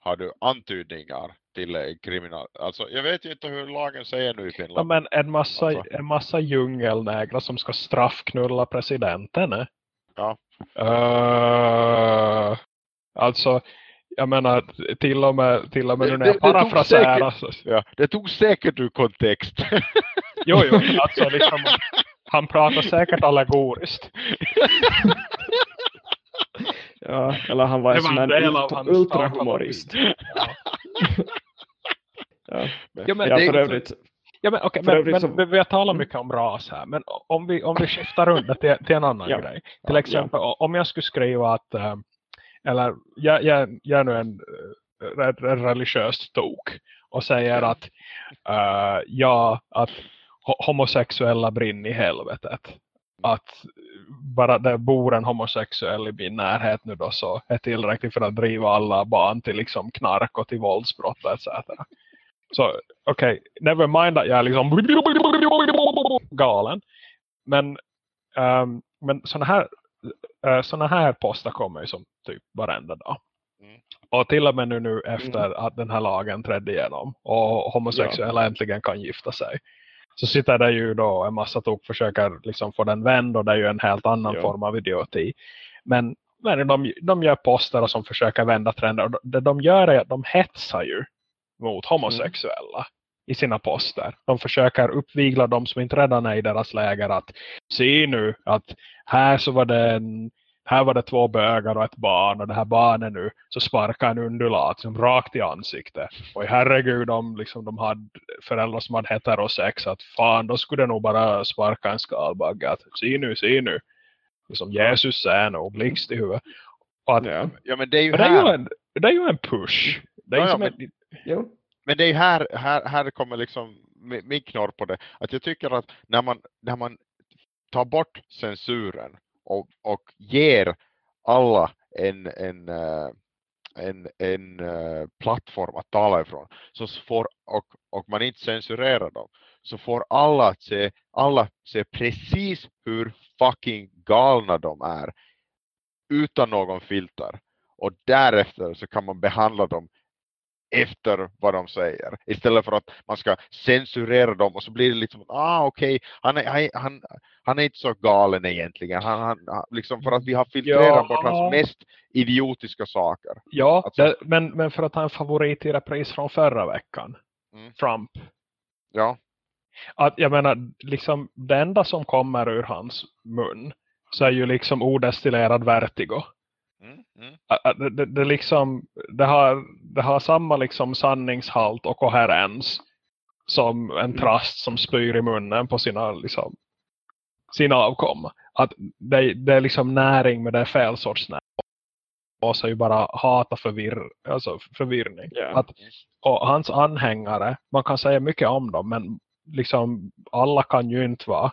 har du antydningar till kriminal. Alltså jag vet ju inte hur lagen säger nu i Ja, Finland. men en massa, Alltså. en massa djungelnägrar som ska straffknulla presidenten. eh? Ja. Uh, alltså, jag menar, till och med, till och med Det- nu när jag det- det tog parafraserar. så- Ja, det tog säkert ur kontext. Jo, jo, alltså liksom, han pratar säkert allegoriskt. Ja, eller han var Det en var sån en ultrahumorist. Ja. Ja. Ja, men Ja, för övrigt. Ja, men, okay, men, men, så- men vi har talat mycket om ras här. Men om vi, om vi skiftar runt det till, till en annan Ja. grej. Ja, Till exempel om jag skulle skriva att eh, eller jag, jag, jag är nu en, eh, en, en religiös tok och säger att eh, ja, att ho- homosexuella brinner i helvetet. Att bara det bor en homosexuell i min närhet nu då så är tillräckligt för att driva alla barn till liksom knark och till våldsbrott etc. Så okej, okay, never mind att jag är liksom galen. Men, ehm, men såna här uh, såna här poster kommer ju som typ varenda dag. Mm. Och till och med nu, nu efter att den här lagen trädde igenom och homosexuella äntligen kan gifta sig. Så sitter det ju då en massa tok försöker liksom få den vänd och det är ju en helt annan Ja. form av idioti. Men, men de, de gör poster som försöker vända trender och det de gör är att de hetsar ju mot homosexuella i sina poster. De försöker uppvigla de som inte redan är i deras läger att se nu att här så var det en, här var det två bögar och ett barn och det här barnet nu så sparkar en undulat som rakt i ansiktet. Och herregud om liksom de hade föräldrar som hade heterosex att fan då skulle det nog bara sparka en skalbagge att se nu, se nu. Liksom Jesus är nog blixt i huvudet. Att, Ja. Ja men det är ju det, är ju en, det är ju en push. Det är Ja, ja, men- en, Jo. men det är ju här, här, här kommer liksom mi- min knorr på det. Att jag tycker att när man, när man tar bort censuren och, och ger alla en, en, eh, en, en eh, plattform att tala ifrån. Så får, och, och man inte censurerar dem så får alla se, alla se precis hur fucking galna de är utan någon filter. Och därefter så kan man behandla dem efter vad de säger istället för att man ska censurera dem och så blir det liksom ah okej han, är, han, han, är inte så galen egentligen han, han, han- liksom för att vi har filtrerat Ja. bort hans mest idiotiska saker ja, Alltså- det, men, men för att ha en favorit i repris från förra veckan. Mm. Trump. ja att jag menar, liksom det enda som kommer ur hans mun så är ju liksom odestillerad vertigo. Mm, mm, Det, det, det, liksom, det, har, det har samma liksom sanningshalt och koherens som en trast som spyr i munnen på sina, liksom, sina avkomma. Att det, det är liksom näring med det är fel sorts näring. Och så är ju bara hata förvir, alltså förvirring. Ja. Att, och hans anhängare, man kan säga mycket om dem men liksom alla kan ju inte vara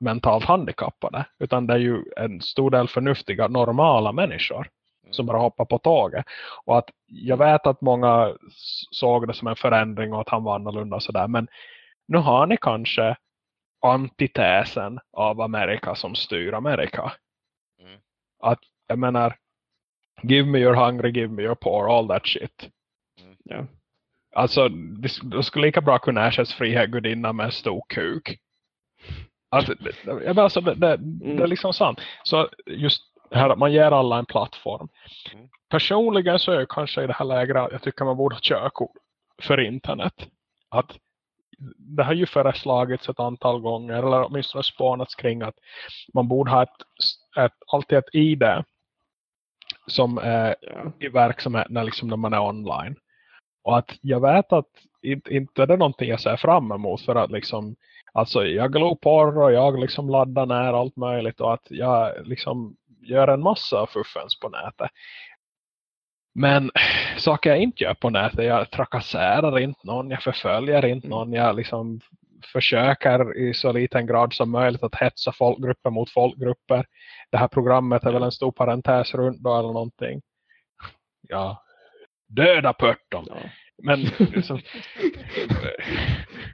mentalt handikappade utan det är ju en stor del förnuftiga normala människor mm. som bara hoppar på tåget och att jag vet att många såg det som en förändring och att han var annorlunda och sådär men nu har ni kanske antitesen av Amerika som styr Amerika Mm. att jag menar give me your hungry, give me your poor, all that shit Ja. Alltså, det, det skulle lika bra kunna ersättas frihet gudinna med en stor kuk. Alltså, jag menar, alltså, det, det, det är liksom sant. Så just här att man ger alla en plattform. Mm. Personligen så är jag kanske i det här läget att jag tycker man borde ha körkort för internet. Att det har ju föreslagits ett antal gånger eller åtminstone spånats kring att man borde ha ett, ett, alltid ett ID som är Ja. i verksamhet när, liksom, när man är online. Och att jag vet att inte, inte är det någonting jag ser fram emot för att liksom alltså jag glor porr och jag liksom laddar ner allt möjligt och att jag liksom gör en massa fuffens på nätet. Men saker jag inte gör på nätet, jag trakasserar inte någon, jag förföljer inte Mm. någon, jag liksom försöker i så liten grad som möjligt att hetsa folkgrupper mot folkgrupper. Det här programmet är väl en stor parentes runt då eller någonting. Ja, döda pörton. Ja. Men liksom,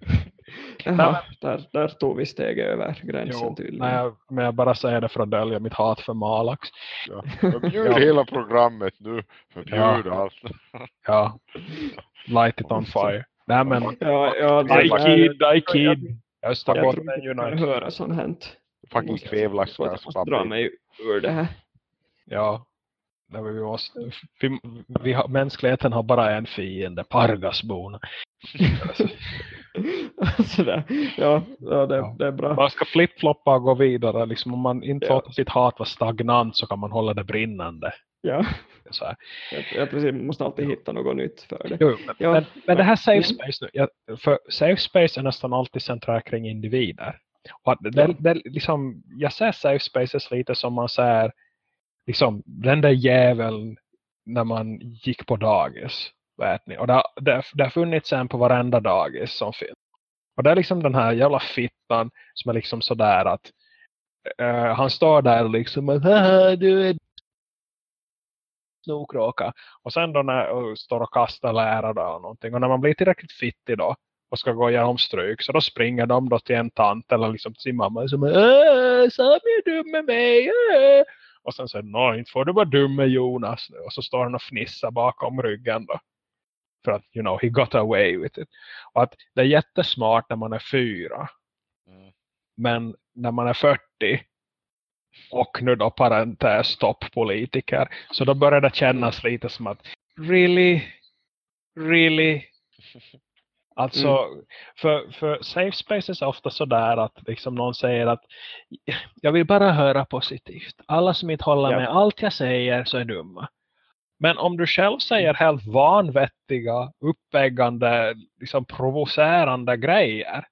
Jaha, där, där tog vi steg över gränsen jo, tydligen. nej, jag- men jag bara säger det för att dölja mitt hat för Malax. ja. förbjud Ja. hela programmet nu förbjud allt Ja, light it on fire. Nej men, Ja, ja, I jag, kid, I jag, kid. jag Österbotten tror inte jag kan höra sånt hänt. fucking kvävlaxar Jag måste dra mig ur det här. Ja, nej, vi måste, vi, vi har, mänskligheten har bara en fiende, Pargasborna. alltså det, ja, ja, det, Ja. det är bra. Man ska flip-floppa och gå vidare. Liksom, om man inte Ja. låter sitt hat vara stagnant så kan man hålla det brinnande. Ja, Så här. jag precis måste alltid hitta något nytt för det. Jo, jo, men, Ja, men, men det här safe mm. space nu, jag, för safe space är nästan alltid centrerat kring individer. Och det, Ja. det, liksom, jag ser safe spaces lite som man säger liksom den där jäveln när man gick på dagis. Vet ni? Och det, det, det har funnits en på varenda dagis som finns. Och det är liksom den här jävla fittan som är liksom sådär att uh, han står där och liksom att du är snokråka. Och sen då när och står och kastar lärare och någonting. Och när man blir tillräckligt fittig då och ska gå igenom stryk så då springer de då till en tant eller liksom till sin mamma som äh, är Sami är dum med mig. Äh. Och sen säger nej inte får du vara dum med Jonas nu. Och så står han och fnissar bakom ryggen då. För att you know he got away with it. Och att det är jättesmart när man är fyra. Mm. Men när man är 40 och nu då parentes toppolitiker så då börjar det kännas lite som att really, really alltså för, för safe spaces är ofta sådär att liksom någon säger att jag vill bara höra positivt alla som inte håller Ja. med allt jag säger så är dumma men om du själv säger helt vanvettiga uppäggande liksom provocerande grejer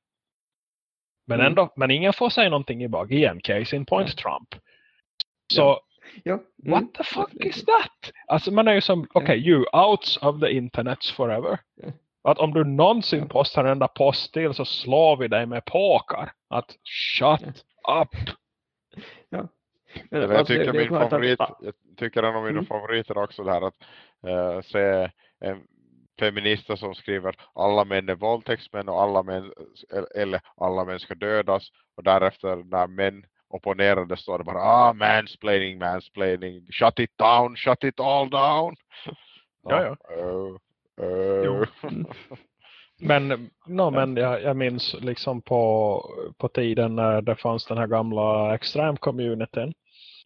men Mm. ändå, men ingen får säga någonting i bak igen, case in point Trump. Så, Ja. Ja, mm, what the fuck is that? Alltså man är ju som, okej, okay, you outs of the internet forever. Ja. Att om du någonsin postar en enda post till så slår vi dig med påkar. Att shut up. Jag alltså, tycker min favorit, jag tycker en av mina Mm. favoriter också det här att eh, se en feminister som skriver alla män är våldtäktsmän och alla män eller alla män ska dödas och därefter när män opponerade står det bara ah mansplaining mansplaining shut it down shut it all down Ja, ja. Uh, uh. Men, no, men jag, jag minns liksom på, på tiden när det fanns den här gamla extrem-communityn.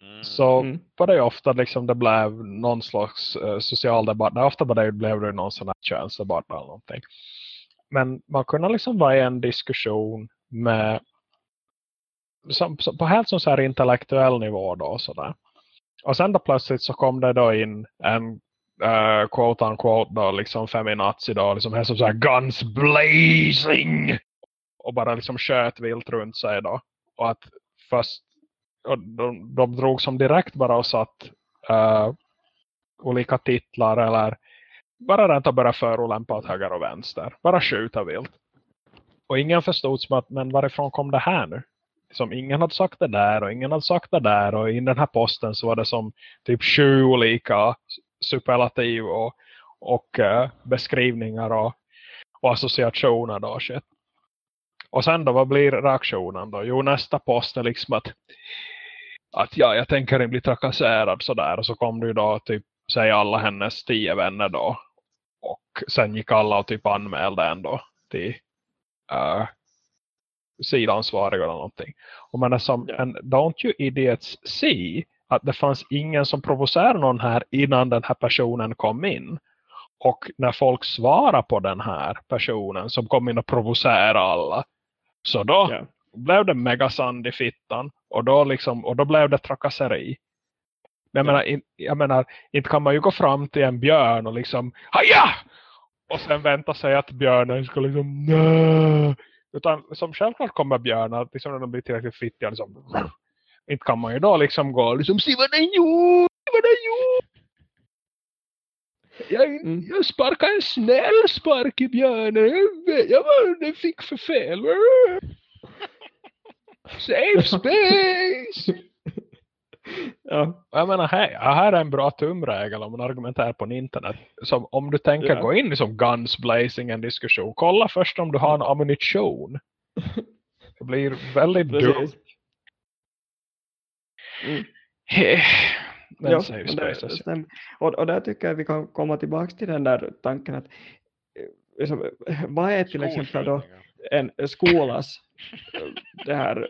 Mm. Så Mm. var det ju ofta liksom det blev någon slags uh, social debatt. Nej, Ofta var det, blev det någon sån här könsdebatt eller någonting. Men man kunde liksom vara i en diskussion med som, som, på helt sån så här intellektuell nivå då och sådär. Och sen då plötsligt så kom det då in en uh, quote unquote då liksom feminazi då liksom här som så här guns blazing och bara liksom sköt vilt runt sig då. Och att först de, de drog som direkt bara och satt uh, olika titlar eller bara rent att börja förolämpa åt höger och vänster. Bara skjuta vilt. Och ingen förstod som att, men varifrån kom det här nu? Som ingen hade sagt det där och ingen hade sagt det där och i den här posten så var det som typ sju olika superlativ och, och uh, beskrivningar och, och associationer då shit. Och sen då, vad blir reaktionen då? Jo, nästa post är liksom att att ja, jag tänker inte bli trakasserad sådär. Och så kom det ju då typ, säg alla hennes tio vänner då. Och sen gick alla och typ anmälde ändå till uh, sidansvariga eller någonting. Och man är som, and don't you idiots see att det fanns ingen som provocerade någon här innan den här personen kom in. Och när folk svarar på den här personen som kom in och provocerade alla. Så då Ja. blev det megasand i fittan. Och då, liksom, och då blev det trakasseri. Men jag, Ja. menar, jag menar, inte kan man ju gå fram till en björn och liksom Haja! Och sen vänta sig att björnen ska liksom Nö! Utan som självklart kommer björnar, liksom när de blir tillräckligt fittiga liksom, inte kan man ju då liksom gå liksom Se vad den gjorde! Vad den gjorde! Jag, Mm. jag sparkade en snäll spark i björnen. Jag var den fick för fel. Safe space! Ja. Jag menar, hej, här är en bra tumregel om man argumenterar på internet. Som om du tänker Ja. gå in i som guns blazing en diskussion. Kolla först om du har en ammunition. Det blir väldigt dumt. Mm. Men Ja, safe det, spaces. ja. stämmer. och, och där tycker jag vi kan komma tillbaka till den där tanken att liksom, vad är till exempel då Skolskjutningar. en skolas det här eh,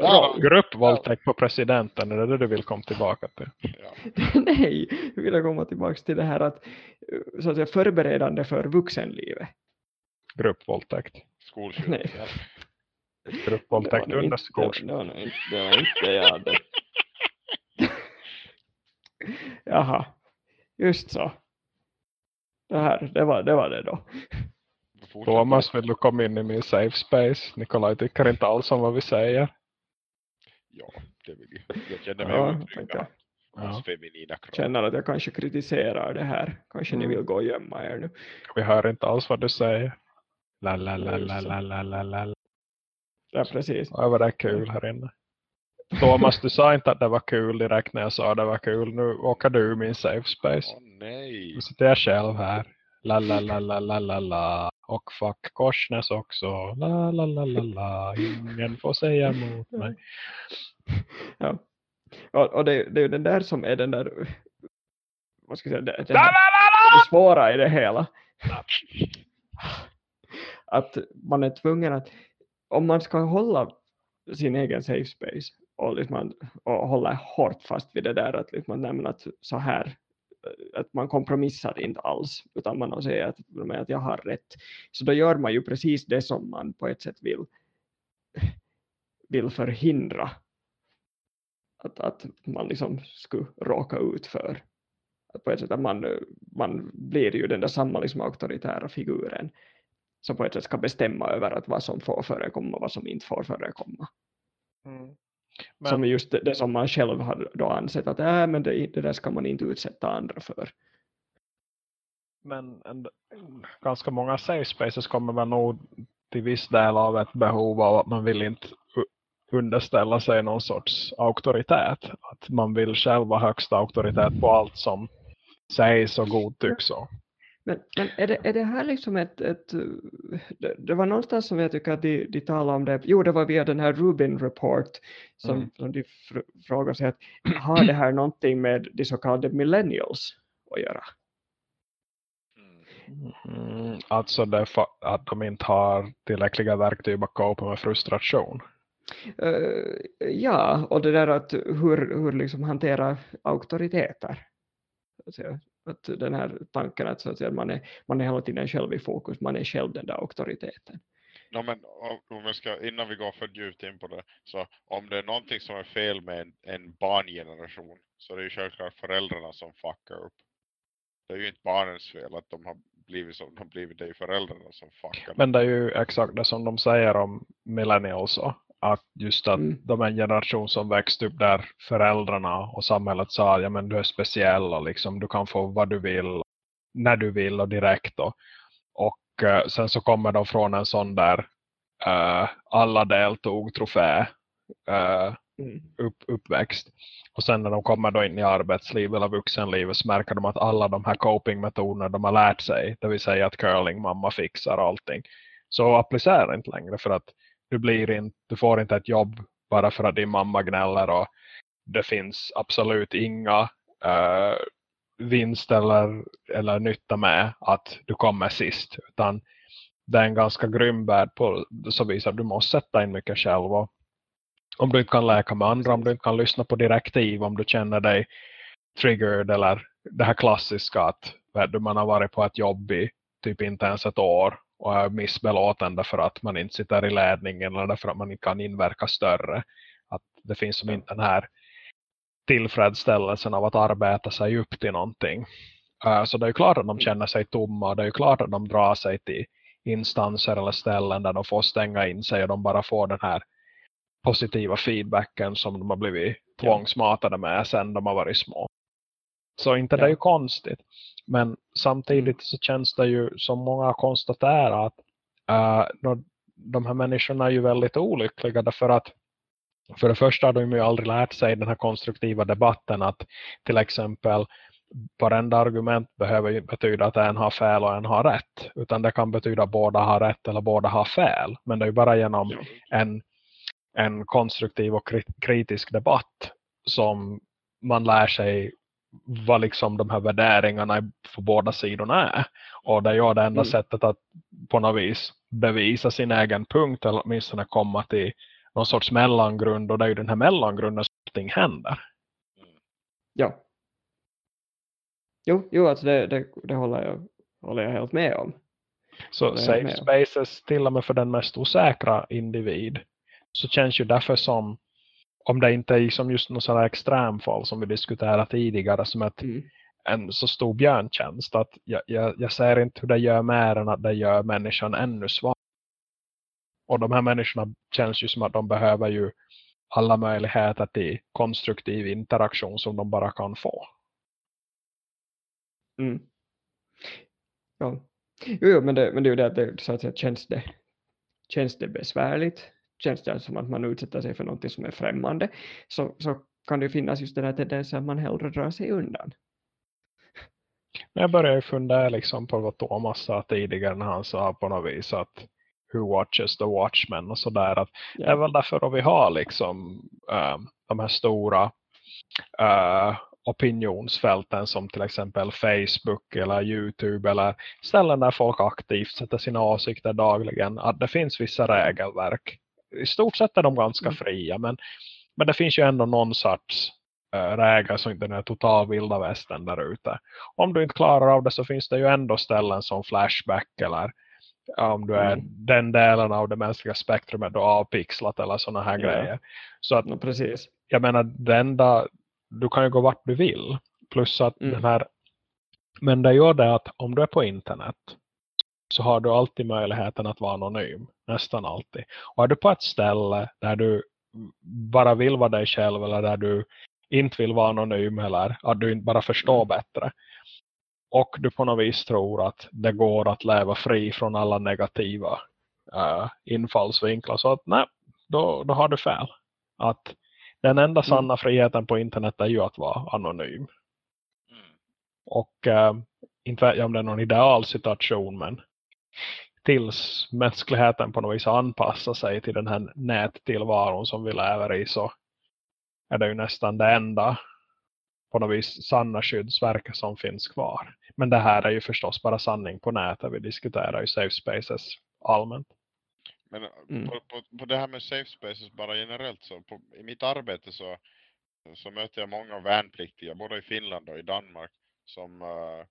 Ja. roll? Gruppvåldtäkt på presidenten, är det det du vill komma tillbaka till? Ja. Nej, jag vill komma tillbaka till det här att, eh, så att säga, förberedande för vuxenlivet. Gruppvåldtäkt. Skolskjutningar. Gruppvåldtäkt Det under inte- skolskjutning. Det var inte, det var inte jag. Det. Jaha, just så. Det här, det var det, var det då. Fortsätt. Thomas, vill du komma in i min safe space? Nikolaj tycker inte alls om vad vi säger. Ja, det vill jag. Jag känner mig Ja, otrygg Ja. feminina krav. Känner att jag kanske kritiserar det här. Kanske ni Mm. vill gå och gömma er nu. Vi hör inte alls vad du säger. La la la la la la la la. Ja, precis. Ja, vad det är kul här inne. Thomas, du sa inte att det var kul direkt när jag sa att det var kul. Nu åker du ur min safe space. Åh nej. Nu sitter jag själv här. La la la la la la la. Och fuck Korsnäs också. La la la la la. Ingen får säga emot mig. Ja. Och, och det, det är ju den där som är den där vad ska jag säga, det, La här, la la det svåra i det hela. Att man är tvungen att om man ska hålla sin egen safe space och, liksom, och hålla hårt fast vid det där att, liksom, nämna att så här eh, att man kompromissar inte alls utan man säger att, med att jag har rätt så då gör man ju precis det som man på ett sätt vill vill förhindra att, att man liksom skulle råka ut för att på ett sätt att man, man blir ju den där samma liksom auktoritära figuren som på ett sätt ska bestämma över att vad som får förekomma och vad som inte får förekomma. Mm som är Men, just det, det som man själv har då ansett att äh, men det, det där ska man inte utsätta andra för. men en, ganska många safe spaces kommer väl nog till viss del av ett behov av att man vill inte underställa sig någon sorts auktoritet. Att man vill själv vara högsta auktoritet på allt som sägs och godtycks. och- Men, men är, det, är det här liksom ett, ett det, det var någonstans som jag tycker att de, de talade om det, jo det var via den här Rubin report som, Mm. som de fr, frågar sig att har det här någonting med de så kallade millennials att göra? Mm. Alltså fa- att de inte har tillräckliga verktyg att copa med frustration. Uh, ja, och det där att hur, hur liksom hantera auktoriteter. Så att, den här tanken att, så att säga, man, är, man är hela tiden själv i fokus, man är själv den där auktoriteten. No, men om- jag ska, innan vi går för djupt in på det, så om det är någonting som är fel med en, en barngeneration så är det ju självklart föräldrarna som fuckar upp. Det är ju inte barnens fel att de har blivit som de har blivit, det är ju föräldrarna som fuckar. Men det är ju exakt det som de säger om millennials. också. Att just att Mm. de är en generation som växte upp där föräldrarna och samhället sa ja men du är speciell och liksom du kan få vad du vill när du vill och direkt. Och, och eh, sen så kommer de från en sån där eh, alla deltog trofé eh, Mm. upp, uppväxt. Och sen när de kommer då in i arbetsliv eller vuxenlivet så märker de att alla de här copingmetoderna de har lärt sig, det vill säga att curling, mamma fixar allting, så applicerar inte längre för att du, blir inte, du får inte ett jobb bara för att din mamma gnäller och det finns absolut inga eh, vinst eller, eller nytta med att du kommer sist utan det är en ganska grym värld på så vis att du måste sätta in mycket själv och om du inte kan läka med andra, om du inte kan lyssna på direktiv, om du känner dig triggered eller det här klassiska att du, man har varit på ett jobb i typ inte ens ett år och är missbelåten därför att man inte sitter i ledningen eller därför att man inte kan inverka större. Att det finns som inte den här tillfredsställelsen av att arbeta sig upp till någonting. Uh, så det är ju klart att de känner sig tomma och det är ju klart att de drar sig till instanser eller ställen där de får stänga in sig och de bara får den här positiva feedbacken som de har blivit tvångsmatade med sen de har varit små. Så inte det är ju konstigt. Men samtidigt så känns det ju som många konstaterar att uh, de här människorna är ju väldigt olyckliga därför att för det första har de ju aldrig lärt sig den här konstruktiva debatten att till exempel varenda argument behöver betyda att en har fel och en har rätt. Utan det kan betyda att båda har rätt eller båda har fel. Men det är ju bara genom Ja. en, en konstruktiv och kri- kritisk debatt som man lär sig vad liksom de här värderingarna för båda sidorna är. Och det är ju det enda Mm. sättet att på något vis bevisa sin egen punkt eller åtminstone komma till någon sorts mellangrund och det är ju den här mellangrunden som allting händer. Ja. Jo, jo alltså det, det, det håller, jag, håller jag helt med om. Så safe spaces till och med för den mest osäkra individ så känns ju därför som om det inte är liksom just någon sån här extremfall som vi diskuterade tidigare som ett, Mm. en så stor björntjänst att jag, jag, jag ser inte hur det gör mer än att det gör människan ännu svag. Och de här människorna känns ju som att de behöver ju alla möjligheter till konstruktiv interaktion som de bara kan få. Mm. Ja. Jo, jo, men, det, men det är ju det att det, så att säga, känns, det, känns det besvärligt, känns det som att man utsätter sig för något som är främmande, så, så kan det finnas just den här tendensen att man hellre drar sig undan. Jag börjar ju fundera liksom på vad Thomas sa tidigare när han sa på något vis att who watches the watchmen och sådär. Att Det är väl därför vi har liksom eh, de här stora eh, opinionsfälten som till exempel Facebook eller Youtube eller ställen där folk aktivt sätter sina åsikter dagligen. Att det finns vissa regelverk. I stort sett är de ganska Mm. fria men, men det finns ju ändå någon sorts uh, regler som inte är total vilda västern där ute. Om du inte klarar av det så finns det ju ändå ställen som Flashback eller om du är Mm. den delen av det mänskliga spektrumet då avpixlat eller sådana här Ja. grejer. Så att No, precis. jag menar det enda, du kan ju gå vart du vill. Plus att Mm. den här, men det gör det att om du är på internet så har du alltid möjligheten att vara anonym. Nästan alltid. Och är du på ett ställe där du bara vill vara dig själv eller där du inte vill vara anonym eller att du inte bara förstår Mm. bättre. Och du på något vis tror att det går att leva fri från alla negativa uh, infallsvinklar. Så att nej, då, då har du fel. Att den enda sanna friheten på internet är ju att vara anonym. Mm. Och eh, inte vet jag om det är någon ideal situation men tills mänskligheten på något vis anpassar sig till den här nättillvaron som vi lever i så är det ju nästan det enda på något vis sanna skyddsverket som finns kvar. Men det här är ju förstås bara sanning på nätet. Vi diskuterar ju safe spaces allmänt. Men eh, Mm. på, på, på det här med safe spaces bara generellt så på, i mitt arbete så, så möter jag många värnpliktiga både i Finland och i Danmark som, eh,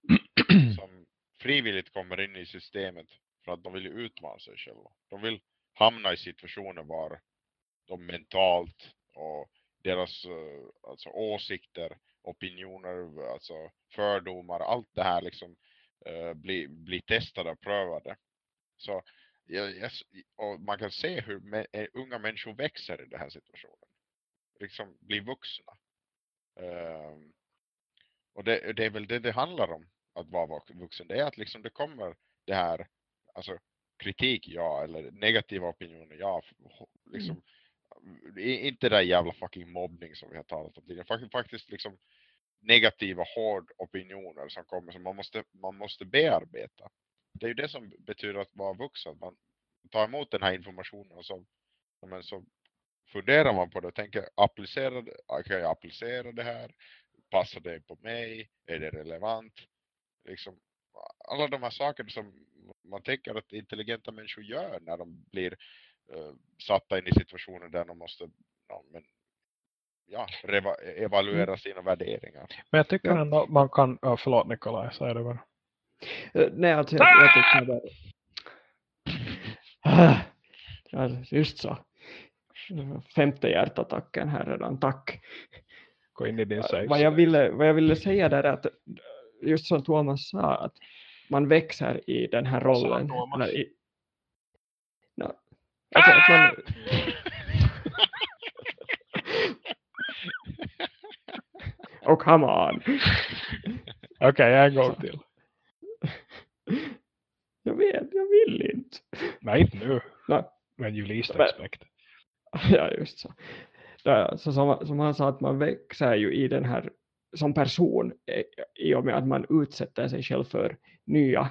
som frivilligt kommer in i systemet för att de vill utmana sig själva. De vill hamna i situationer var de mentalt och deras eh, alltså, åsikter, opinioner, alltså fördomar, allt det här liksom eh, blir, blir testade och prövade. Så yes, och man kan se hur me, eh, unga människor växer i den här situationen. Liksom blir vuxna. Ehm, och det, det är väl det det handlar om att vara vux- vuxen. Det är att liksom det kommer det här, alltså kritik ja, eller negativa opinioner ja. Liksom, i- Inte det där jävla fucking mobbning som vi har talat om tidigare. Faktiskt, faktiskt liksom negativa hård opinioner som kommer som man måste, man måste bearbeta. Det är ju det som betyder att vara vuxen. Man tar emot den här informationen och så, men så funderar man på det och tänker applicera kan jag applicera det här? Passar det på mig? Är det relevant? Liksom, alla de här sakerna som man tänker att intelligenta människor gör när de blir eh, satta in i situationer där de måste ja, men, ja, evaluera sina värderingar. Men jag tycker Ja. ändå man kan, ja, förlåt Nikolaj, säg det bara. Eh, Nej, alltså jag, jag tycker bara... Ah, Ja, just så. Femte hjärtattacken här redan, tack. Gå in i din safe Vad jag, ville, vad jag ville säga där är att just som Thomas sa, att man växer i den här sa rollen. Eller i, no, alltså, att man, oh come on. Okej, en gång till. Jag vet, jag vill inte. Nej, inte nu. Nej. When you least Men- expect. Ja, just så. Så som, som han sa, att man växer ju i den här som person eh, i och med att man utsätter sig själv för nya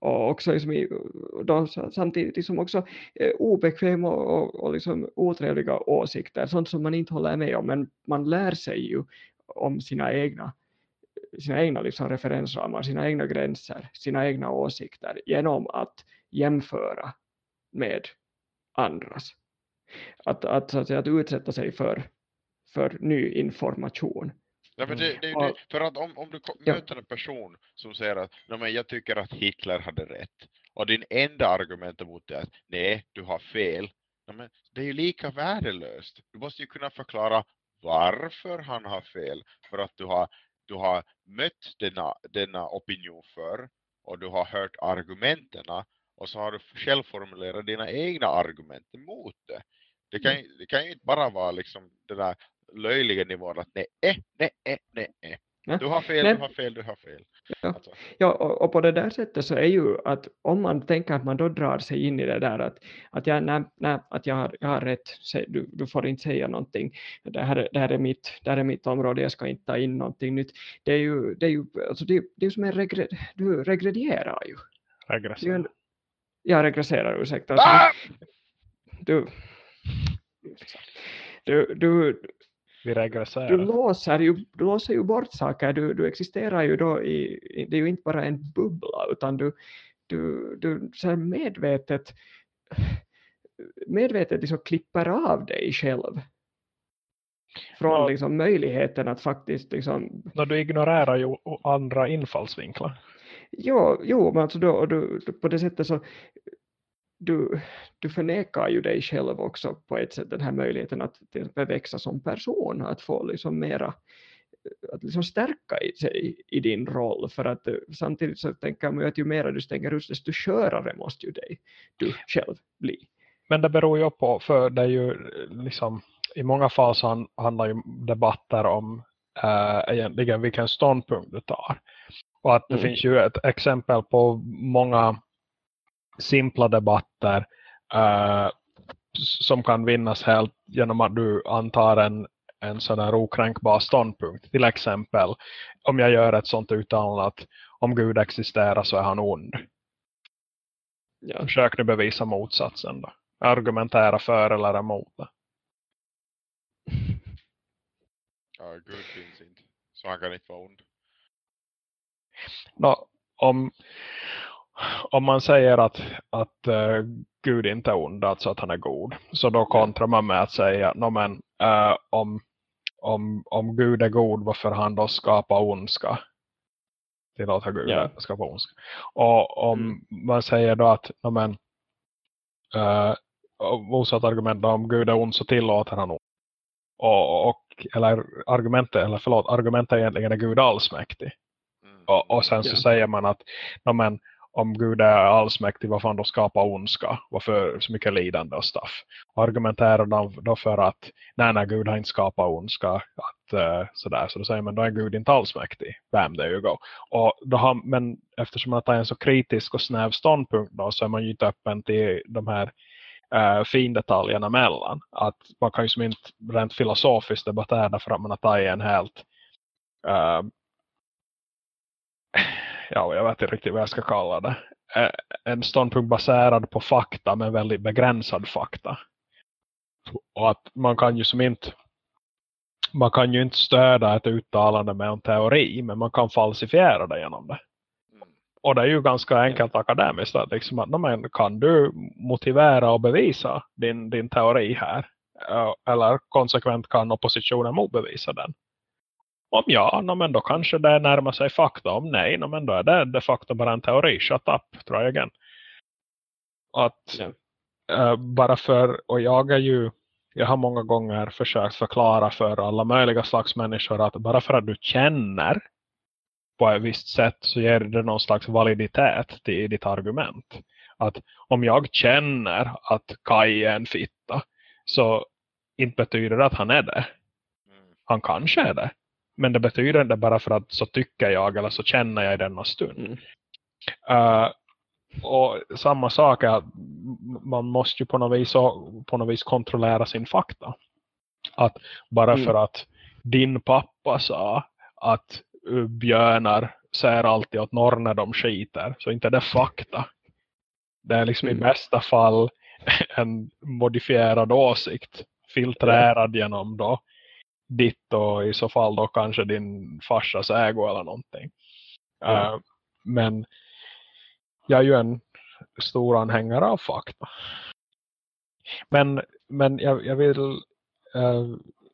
och också liksom i, då, samtidigt liksom också eh, obekväma och, och, och liksom otrevliga åsikter, sånt som man inte håller med om, men man lär sig ju om sina egna sina egna liksom referensramar, sina egna gränser, sina egna åsikter genom att jämföra med andras. Att, att, så att, säga, att utsätta sig för, för ny information. Ja, men det, det, Ja. det, för att om, om du möter en person som säger att "Nej, men jag tycker att Hitler hade rätt och din enda argument emot det är att nej, du har fel. Men det är ju lika värdelöst. Du måste ju kunna förklara varför han har fel. För att du har, du har mött denna, denna opinion för och du har hört argumenten och så har du själv formulerat dina egna argument emot det. Det kan, ju- det kan ju inte bara vara liksom den där löjliga nivån att nej, eh, nej, eh, nej, eh. Ja. Du har fel, Nej. du har fel, du har fel. Ja. Alltså, Ja, och, och på det där sättet så är ju att om man tänker att man då drar sig in i det där att, att, jag, nej, nej, att jag, har, jag har rätt, du, du får inte säga någonting, det här, är- det, här är mitt, det här är mitt område, jag ska inte ta in någonting nytt. Det är ju, det är ju, alltså det, är- det är som en regre, du regredierar ju. En, jag regresserar, ursäkta. Ah! du, du, du, Vi du, regresserar. låser ju, du låser ju bort saker, du, du existerar ju då i, det är ju inte bara en bubbla utan du, du, du så medvetet medvetet liksom klipper av dig själv från Ja. liksom möjligheten att faktiskt liksom, När du ignorerar ju andra infallsvinklar. jo, jo men alltså då, du, du, på det sättet så du, du förnekar ju dig själv också på ett sätt den här möjligheten att växa som person, att få liksom mera att liksom stärka i, sig i din roll för att eh, samtidigt så tänker man ju att ju mer du stänger ut desto skörare måste ju dig du själv bli. Men det beror ju på, för det är ju eh, liksom, i många fall så han, handlar ju debatter om äh, egentligen vilken ståndpunkt du tar. Och att det Mm. finns ju ett exempel på många simpla debatter s- som kan vinnas helt genom att du antar en, en sån här okränkbar ståndpunkt. Till exempel om jag gör ett sånt uttalande att om Gud existerar så är han ond. Ja. Försök nu bevisa motsatsen då. Argumentera för eller emot det. Ja, Gud finns inte. Så han kan inte vara ond. Nå, om, om man säger att, att eh, Gud inte är ond, alltså att han är god. Så då kontrar man med att säga, no, men, eh, om, om, om Gud är god, varför han då skapar ondska? Tillåter Gud att skapa ondska. Och om Mm. man säger då att, no, men, och motsatt argument, då, om Gud är ond så tillåter han ond. Och, och, eller argumentet, eller förlåt, argumentet egentligen är Gud allsmäktig. Mm. Och, och sen så Ja. säger man att no, men, om Gud är allsmäktig, varför han då skapar ondska? Varför så mycket lidande och stuff? Argumenterar de då för att nej, nej, Gud har inte skapat ondska. Att, uh, sådär. Så då säger man då är Gud inte allsmäktig. Bam, there you go. Och då har, men eftersom man tar en så kritisk och snäv ståndpunkt då, så är man ju inte öppen till de här uh, findetaljerna mellan. Att man kan ju som inte rent filosofiskt debattera för att man har tagit en helt uh, ja, jag vet inte riktigt vad jag ska kalla det. En ståndpunkt baserad på fakta men väldigt begränsad fakta. Och att man kan ju som inte man kan ju inte stödja ett uttalande med en teori men man kan falsifiera det genom det. Mm. Och det är ju ganska enkelt akademiskt att liksom att, men, kan du motivera och bevisa din, din teori här? Eller konsekvent kan oppositionen motbevisa den? Om ja, no, men då kanske det närmar sig fakta. Om nej, no, men då är det de facto bara en teori. Shut up, try again. Att Ja. eh, bara för, och jag är ju jag har många gånger försökt förklara för alla möjliga slags människor att bara för att du känner på ett visst sätt så ger det någon slags validitet till ditt argument. Att om jag känner att Kai är en fitta så inte betyder det att han är det. Mm. Han kanske är det. Men det betyder inte bara för att så tycker jag eller så känner jag i denna stund. Mm. Uh, och samma sak är att man måste ju på något vis, på något vis kontrollera sin fakta. Att bara Mm. för att din pappa sa att uh, björnar ser alltid åt norr när de skiter så inte det fakta. Det är liksom i Mm. bästa fall en modifierad åsikt filtrerad genom då ditt och i så fall då kanske din farsas ägo eller någonting. Ja. Uh, men jag är ju en stor anhängare av fakta. Men, men jag, jag vill eh,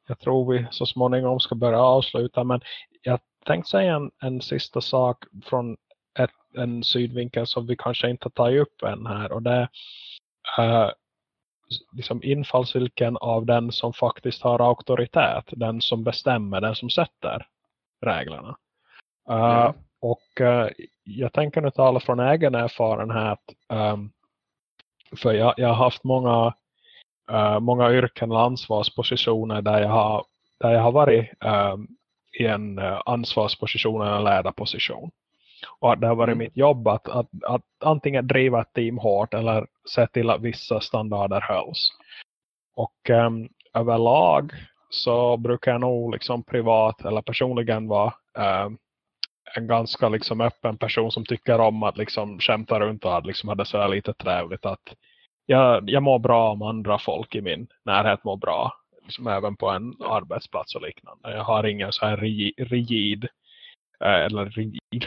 jag tror vi så småningom ska börja avsluta men jag tänkte säga en, en sista sak från ett, en sydvinkel som vi kanske inte har tagit upp än här och det är eh, liksom infallsvilken av den som faktiskt har auktoritet. Den som bestämmer, den som sätter reglerna. Uh, ja. Och uh, jag tänker nu tala från egen erfarenhet. Um, för jag, jag har haft många, uh, många yrken och ansvarspositioner där jag har, där jag har varit um, i en ansvarsposition eller ledarposition. Och det har varit mm. mitt jobb att, att, att antingen driva ett team hårt eller se till att vissa standarder hölls. Och um, överlag så brukar jag nog liksom privat eller personligen vara um, en ganska liksom öppen person som tycker om att liksom skämta runt och liksom hade så lite trevligt att jag, jag mår bra om andra folk i min närhet mår bra. Liksom även på en arbetsplats och liknande. Jag har ingen så här rigid Eh, eller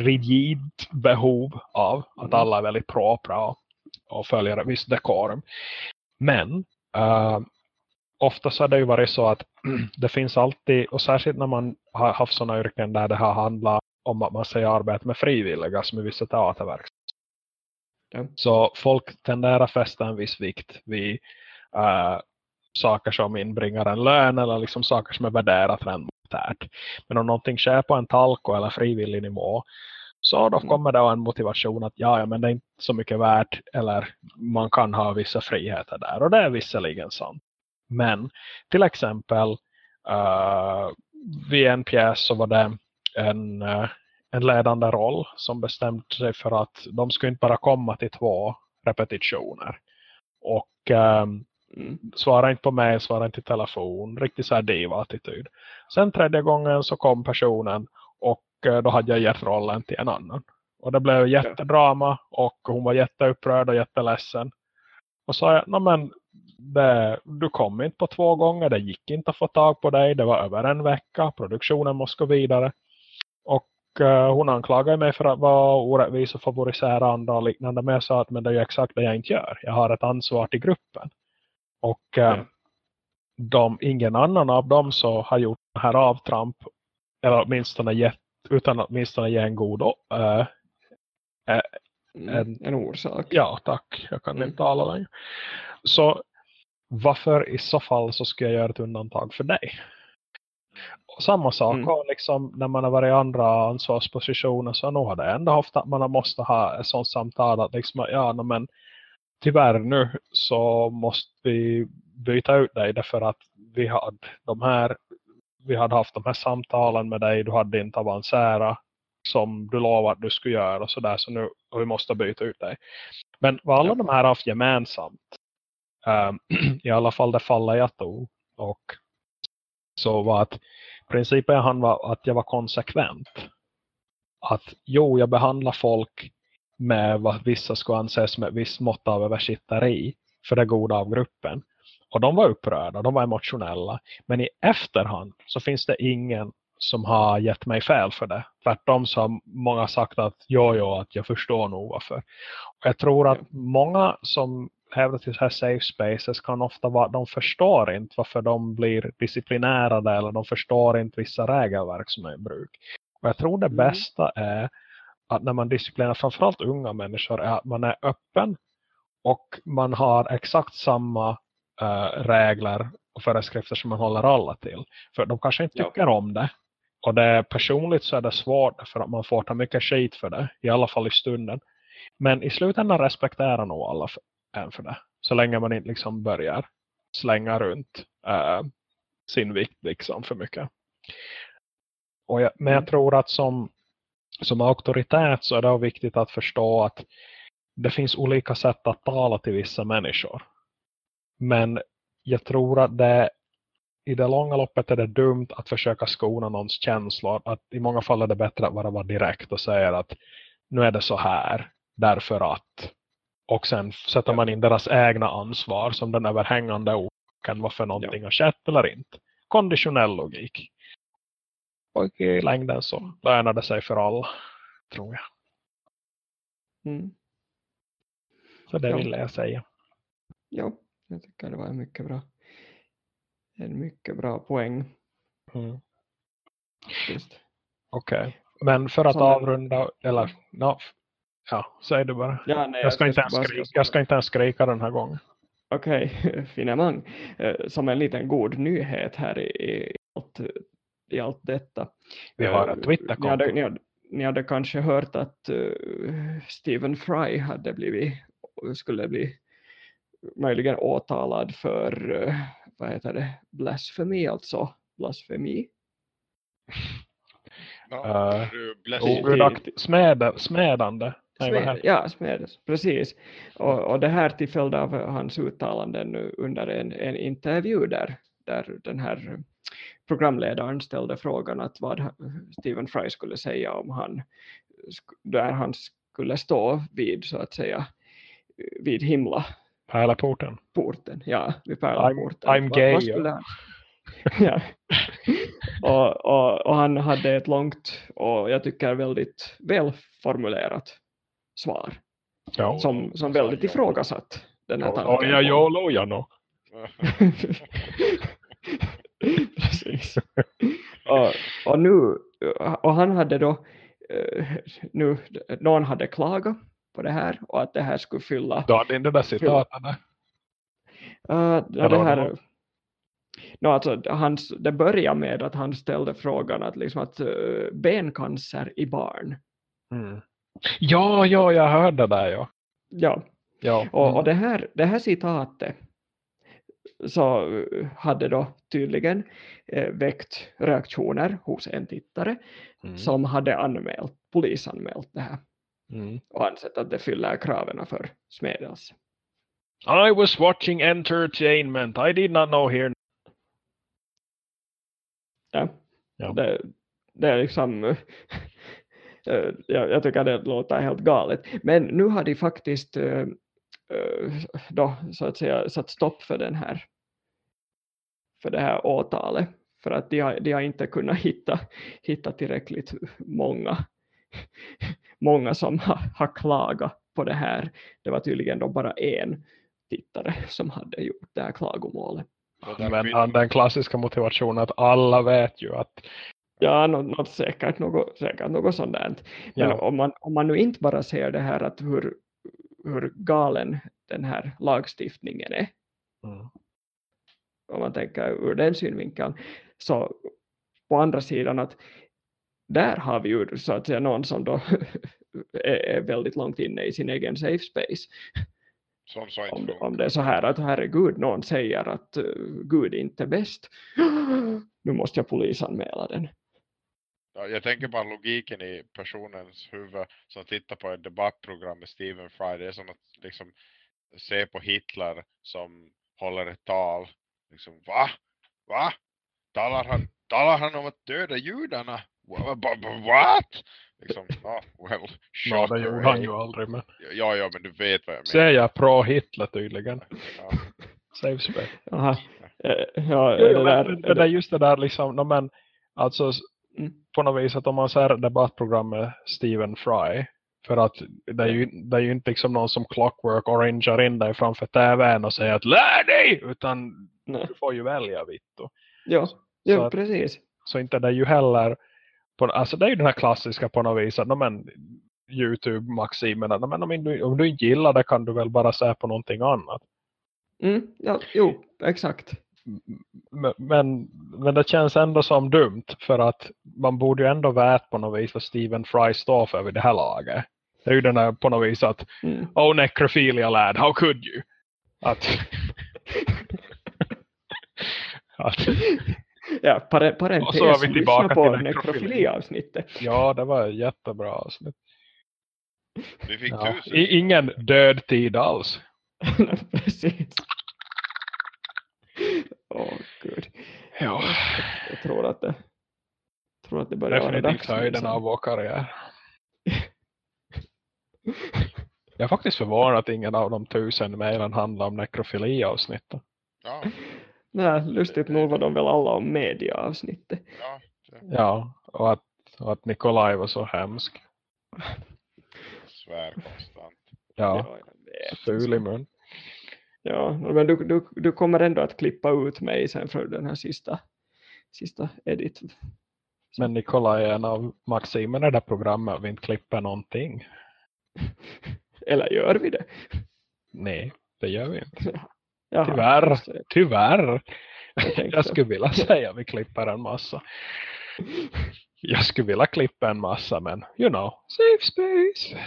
rigid behov av att mm. alla är väldigt propra och följer ett visst dekorum. Men uh, ofta så har det ju varit så att det finns alltid, och särskilt när man har haft sådana yrken där det har handlat om att man säger arbete med frivilliga som i vissa teaterverk. Ja. Så folk tenderar att fästa en viss vikt vid uh, saker som inbringar en lön eller liksom saker som är värderat rent monetärt. Men om någonting sker på en talko eller frivillig nivå så då mm. kommer det en motivation att ja, ja, men det är inte så mycket värt eller man kan ha vissa friheter där. Och det är visserligen sant. Men till exempel uh, vid en pjäs så var det en, uh, en ledande roll som bestämde sig för att de skulle inte bara komma till två repetitioner. Och um, Mm. Svara inte på mig, svara inte i telefon. Riktigt så här diva-attityd. Sen tredje gången så kom personen och då hade jag gett rollen till en annan. Och det blev jättedrama och hon var jätteupprörd och jätteledsen. Och sa jag, men det, du kom inte på två gånger, det gick inte att få tag på dig, det var över en vecka, produktionen måste gå vidare. Och uh, hon anklagade mig för att vara orättvis och favorisera andra och liknande. Men jag sa att men det är exakt det jag inte gör. Jag har ett ansvar till gruppen. Och eh, mm. de, ingen annan av dem så har gjort det här avtramp eller åtminstone gett, utan att åtminstone ge en god äh, en, en orsak. Ja, tack. Jag kan mm. inte tala längre. Så varför i så fall så ska jag göra ett undantag för dig? Och samma sak mm. liksom, när man har varit i andra ansvarspositioner så nog har det ändå haft att man måste ha ett sånt samtal att liksom, ja men tyvärr nu så måste vi byta ut dig därför att vi hade de här vi hade haft de här samtalen med dig, du hade inte avancerat som du lovade att du skulle göra och sådär så nu och vi måste byta ut dig. Men vad alla ja. de här haft gemensamt um, i alla fall det fallet jag tog och så var att principen han var att jag var konsekvent. Att jo, jag behandlar folk med vad vissa skulle anses med ett visst mått av översitteri för det goda av gruppen. Och de var upprörda, de var emotionella. Men i efterhand så finns det ingen som har gett mig fel för det. Tvärtom så har många sagt att jo, jo, att jag förstår nog varför. Och jag tror att många som hävdar till här safe spaces kan ofta vara, de förstår inte varför de blir disciplinerade eller de förstår inte vissa regelverk som är i bruk. Och jag tror det mm. bästa är att när man disciplinerar framförallt unga människor är att man är öppen och man har exakt samma uh, regler och föreskrifter som man håller alla till. För de kanske inte tycker ja. om det. Och det personligt så är det svårt för att man får ta mycket skit för det. I alla fall i stunden. Men i slutändan respekterar nog alla för, en för det. Så länge man inte liksom börjar slänga runt uh, sin vikt liksom för mycket. Och jag, men jag mm. tror att som som auktoritet så är det viktigt att förstå att det finns olika sätt att tala till vissa människor. Men jag tror att det i det långa loppet är det dumt att försöka skona någons känslor. Att I många fall är det bättre att bara vara direkt och säga att nu är det så här, därför att. Och sen sätter man in deras egna ansvar som den överhängande orsaken varför någonting ja. har skett eller inte. Konditionell logik. Och i längden så lönar det sig för alla, tror jag. Mm. Så det ja. ville jag säga. Ja, jag tycker det var en mycket bra, en mycket bra poäng. Mm. Okej, okay. men för att Som avrunda, eller no, ja, säg du bara. Ja, nej, jag, ska jag, inte ens skrika, jag ska inte ens skrika den här gången. Okej, okay. finemang. Eh, som en liten god nyhet här i, i, allt, i allt detta. Vi har ett Twitterkonto. Ni hade, ni, hade, ni hade kanske hört att uh, Stephen Fry hade blivit, skulle bli möjligen åtalad för uh, vad heter det, blasfemi, alltså blasfemi. Ja, uh, smädande. Smed, ja, smedes, precis. Och, och det här till följd av hans uttalanden under en, en intervju där, där den här programledaren ställde frågan att vad Stephen Fry skulle säga om han, där han skulle stå vid så att säga vid himla Pärlaporten. Porten, ja, vid pärlaporten. I'm, I'm gay. Vad, vad ja. och, och, och, han hade ett långt och jag tycker väldigt välformulerat svar. Ja. Som, som väldigt ifrågasatt den här tanken. Ja, ja, ja, ja, no. Precis. och, och nu, och han hade då, eh, nu, någon hade klagat på det här och att det här skulle fylla... Du hade inte det där citaten? Uh, det här, no, alltså, hans, det börjar med att han ställde frågan att, liksom att uh, bencancer i barn. Mm. Ja, ja, jag hörde det där, ja. Ja, ja. Och, och mm. det, här, det här citatet så hade då tydligen eh, väckt reaktioner hos en tittare mm. som hade anmält, polisanmält det här mm. och ansett att det fyller kraven för smedelse. I was watching entertainment. I did not know here. Ja, ja. Det, det är liksom eh, jag, jag tycker det låter helt galet. Men nu har de faktiskt uh, då så att säga satt stopp för den här för det här åtalet för att de har, de har inte kunnat hitta, hitta tillräckligt många många som har, har klagat på det här. Det var tydligen då bara en tittare som hade gjort det här klagomålet. Men den klassiska motivationen att alla vet ju att Ja, något, något säkert, något, säkert något sånt där. Men ja. om, man, om man nu inte bara ser det här att hur, hur galen den här lagstiftningen är. Mm. Om man tänker ur den synvinkeln. Så på andra sidan att där har vi ju så att säga någon som då är, är väldigt långt inne i sin egen safe space. Om, om det är så här att herregud någon säger att uh, Gud är inte bäst. Nu måste jag polisanmäla den. Ja, jag tänker bara logiken i personens huvud som tittar på ett debattprogram med Stephen Fry. Det är som att liksom se på Hitler som håller ett tal. Liksom, va? Va? Talar han, talar han om att döda judarna? What? Liksom, oh, well, ja, det gjorde han ju aldrig. Men... Ja, ja, men du vet vad jag menar. Säger jag pro-Hitler tydligen. Ja. Safe space. Eh, ja, jo, det, där, det, det är just det där liksom, no, men, alltså mm. på något vis att om man ser debattprogrammet Stephen Fry för att det är ju, det är ju inte liksom någon som Clockwork orangear in dig framför tvn och säger att lär dig! Utan Nej. du får ju välja Vitto. Ja, ja att, precis. Så inte det är ju heller på, alltså det är ju den här klassiska på något vis att men, Youtube-maximen att men, om, du, om du inte gillar det kan du väl bara se på någonting annat. Mm, ja, jo, exakt. Men, men det känns ändå som dumt för att man borde ju ändå veta på något vis vad Stephen Fry står för vid det här laget. Det är ju den här på något vis att mm. oh necrophilia lad, how could you? Att, att ja, par parentes, och så var vi tillbaka på till nekrofili-avsnittet. Ja, det var jättebra avsnitt. Vi fick ja. Ingen död tid alls. Precis. Åh, oh, gud. Ja. Jag, jag, tror att det jag tror att det börjar Definitivt vara dags. höjden av vår karriär. jag är faktiskt förvånad att ingen av de tusen mejlen handlar om nekrofili-avsnittet. Ja. Nej, lustigt nog var de väl alla om media-avsnittet. Ja, ja och, att, och att Nikolaj var så hemsk. Svär konstant. Ja, ja ful i mun. Ja, men du, du, du kommer ändå att klippa ut mig sen för den här sista, sista edit. Men Nikolaj är en av maximerna i det programmet vi inte klipper någonting. Eller gör vi det? Nej, det gör vi inte. Jaha, Tyvärr. Tyvärr. Jag Jag skulle vilja säga vi klipper en massa. Jag skulle vilja klippa en massa men you know, safe space.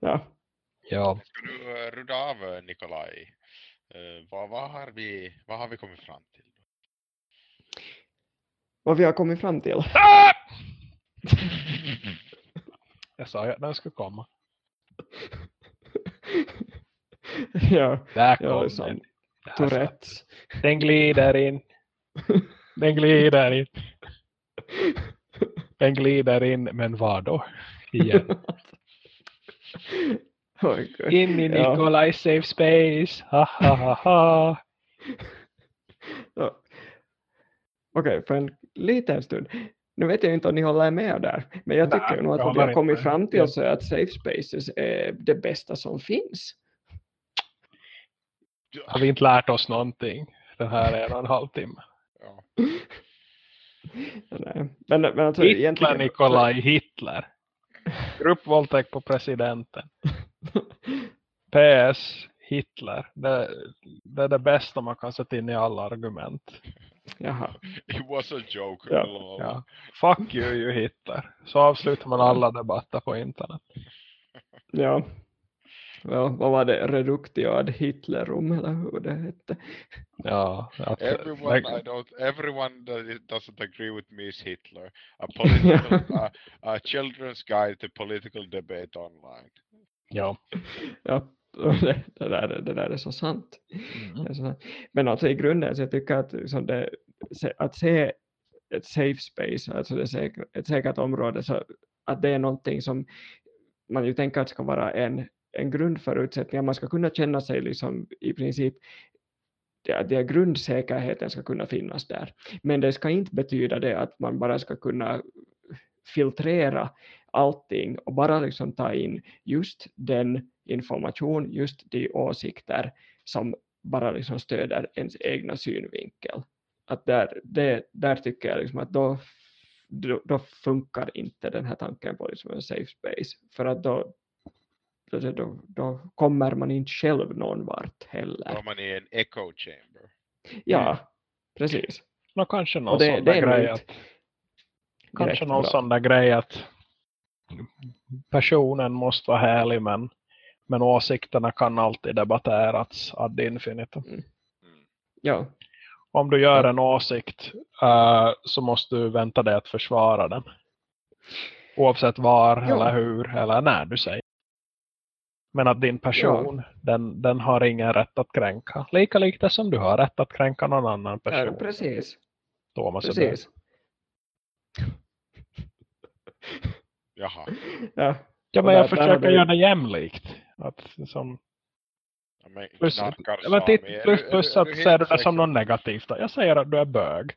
Ja, Ja, Ska du eh, runda av eh, Nikolaj? Eh, vad, vad, har vi, vad har vi kommit fram till? vad vi har kommit fram till. Ah! jag sa ju att den skulle komma. ja, Där ja kom som den. Där satt Tourettes. Den glider in. Den glider in. Den glider in, men vad då? Igen. Gud. In i Ja. Nikolaj safe space. Ha ha ha ha. Ja. Okej, för en liten stund. Nu vet jag inte om ni håller med där, men jag Nej, tycker nog att vi har kommit fram till Ja. så att safe spaces är det bästa som finns. Har vi inte lärt oss någonting? Den här är en och en halv timme. Ja. Nej. Men, men alltså Hitler, egentligen... Nikolaj Hitler. Gruppvåldtäkt på presidenten. PS Hitler. Det, det är det bästa man kan sätta in i alla argument. Jaha. It was a joke. Ja. Ja. Fuck you, you Hitler. Så avslutar man alla debatter på internet. Ja. Ja. Vad var det? Reductio ad Hitlerum eller hur det hette? Ja, Everyone, I don't, everyone that doesn't agree with me is Hitler. A political, a, a children's guide to political debate online. ja. Ja, det, det, där, det där är så sant. Mm. Det är så sant. Men alltså i grunden så jag tycker att, liksom det, se- att se ett safe space, alltså det säk, ett säkert område, så att det är någonting som man ju tänker att ska vara en, en grundförutsättning, att man ska kunna känna sig liksom i princip att det grundsäkerheten ska kunna finnas där. Men det ska inte betyda det att man bara ska kunna filtrera allting och bara liksom ta in just den information, just de åsikter som bara liksom stöder ens egna synvinkel. Att där, det, där tycker jag liksom att då, då, då funkar inte den här tanken på liksom en safe space. För att då, då, då, då kommer man inte själv någon vart Då heller. är man i en echo chamber. Ja, precis. Nå, kanske någon Och det- sån det där grej att, kanske någon bra. sån där grej att personen måste vara härlig men, men åsikterna kan alltid debatteras ad infinitum. Mm. Ja, Om du gör en åsikt eh, så måste du vänta dig att försvara den. Oavsett var Ja. eller hur eller när du säger. Men att din person, den, den har ingen rätt att kränka. Lika lite som du har rätt att kränka någon annan ja person. precis. Thomas precis. Jaha. Ja, Ja, men jag där- har försöker du- göra det jämlikt. Att, som, Ja, men plus, ja, men titt, plus, plus att du det som säker? något negativt. då? Jag säger att du är bög.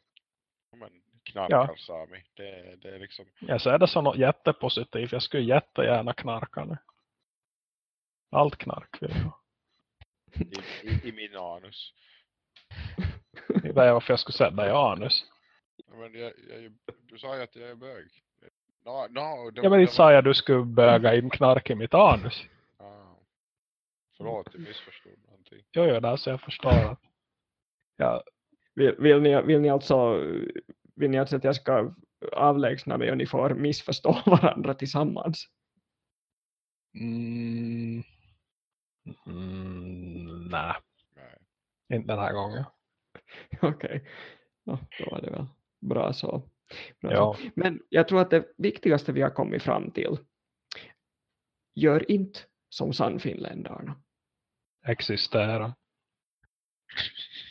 Ja, Men knarkar Sami. Det, det är liksom. Jag ser det som något jättepositivt. Jag skulle jättegärna knarka nu. Allt knark vill jag ha. I, i, i min anus. Det är varför jag skulle sätta i anus. Men jag, jag, du sa ju att jag är bög. No, no, det, Ja men det inte sa jag att du skulle böga in knark i mitt anus. Ah. Förlåt, jag missförstod någonting. Jo, jo, där så jag förstår att ja, Vill, vill, ni, vill, ni alltså, vill ni alltså att jag ska avlägsna mig och ni får missförstå varandra tillsammans? mm, mm, nej, Nej. inte den här gången. Okej, ja, då var det väl bra så. Bra Ja. så. Men jag tror att det viktigaste vi har kommit fram till, gör inte som sannfinländarna. Existera.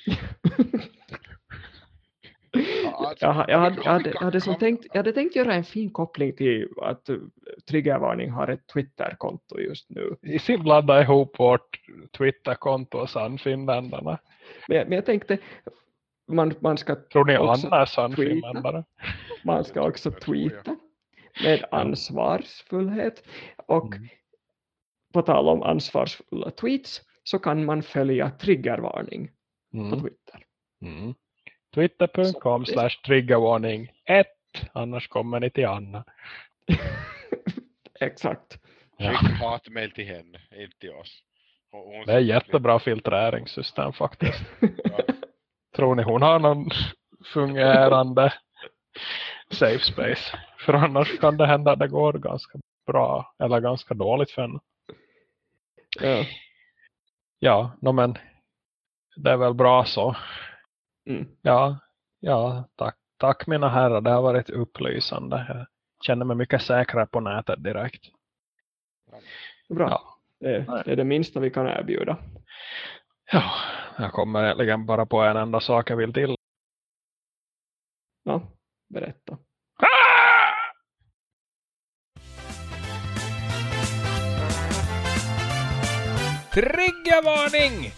Ja, Jag, jag, hade, jag, hade, jag, hade som tänkt, jag hade tänkt göra en fin koppling till att uh, Triggervarning har ett Twitterkonto just nu. I sin blanda ihop vårt Twitterkonto och Sannfinländarna. Men, men jag tänkte, man, man, ska, Tror ni Också Anna är Sannfinländare? man ska också tweeta med ansvarsfullhet. Och Mm. på tal om ansvarsfulla tweets så kan man följa Triggervarning på Mm. Twitter. Mm. Twitter.com slash triggervarning 1. Annars kommer ni till Anna. Exakt. Ja. Skicka hatmejl till henne, inte till oss. Det är jättebra filtreringssystem faktiskt. Ja, Tror ni hon har någon fungerande safe space? För annars kan det hända att det går ganska bra eller ganska dåligt för henne. Ja. Ja, no, men det är väl bra så. Mm. Ja, ja tack, tack mina herrar. Det har varit upplysande. Jag känner mig mycket säkrare på nätet direkt. Bra. Ja. Det, det är det minsta vi kan erbjuda. Ja, jag kommer egentligen bara på en enda sak jag vill till. Ja, berätta. Triggervarning!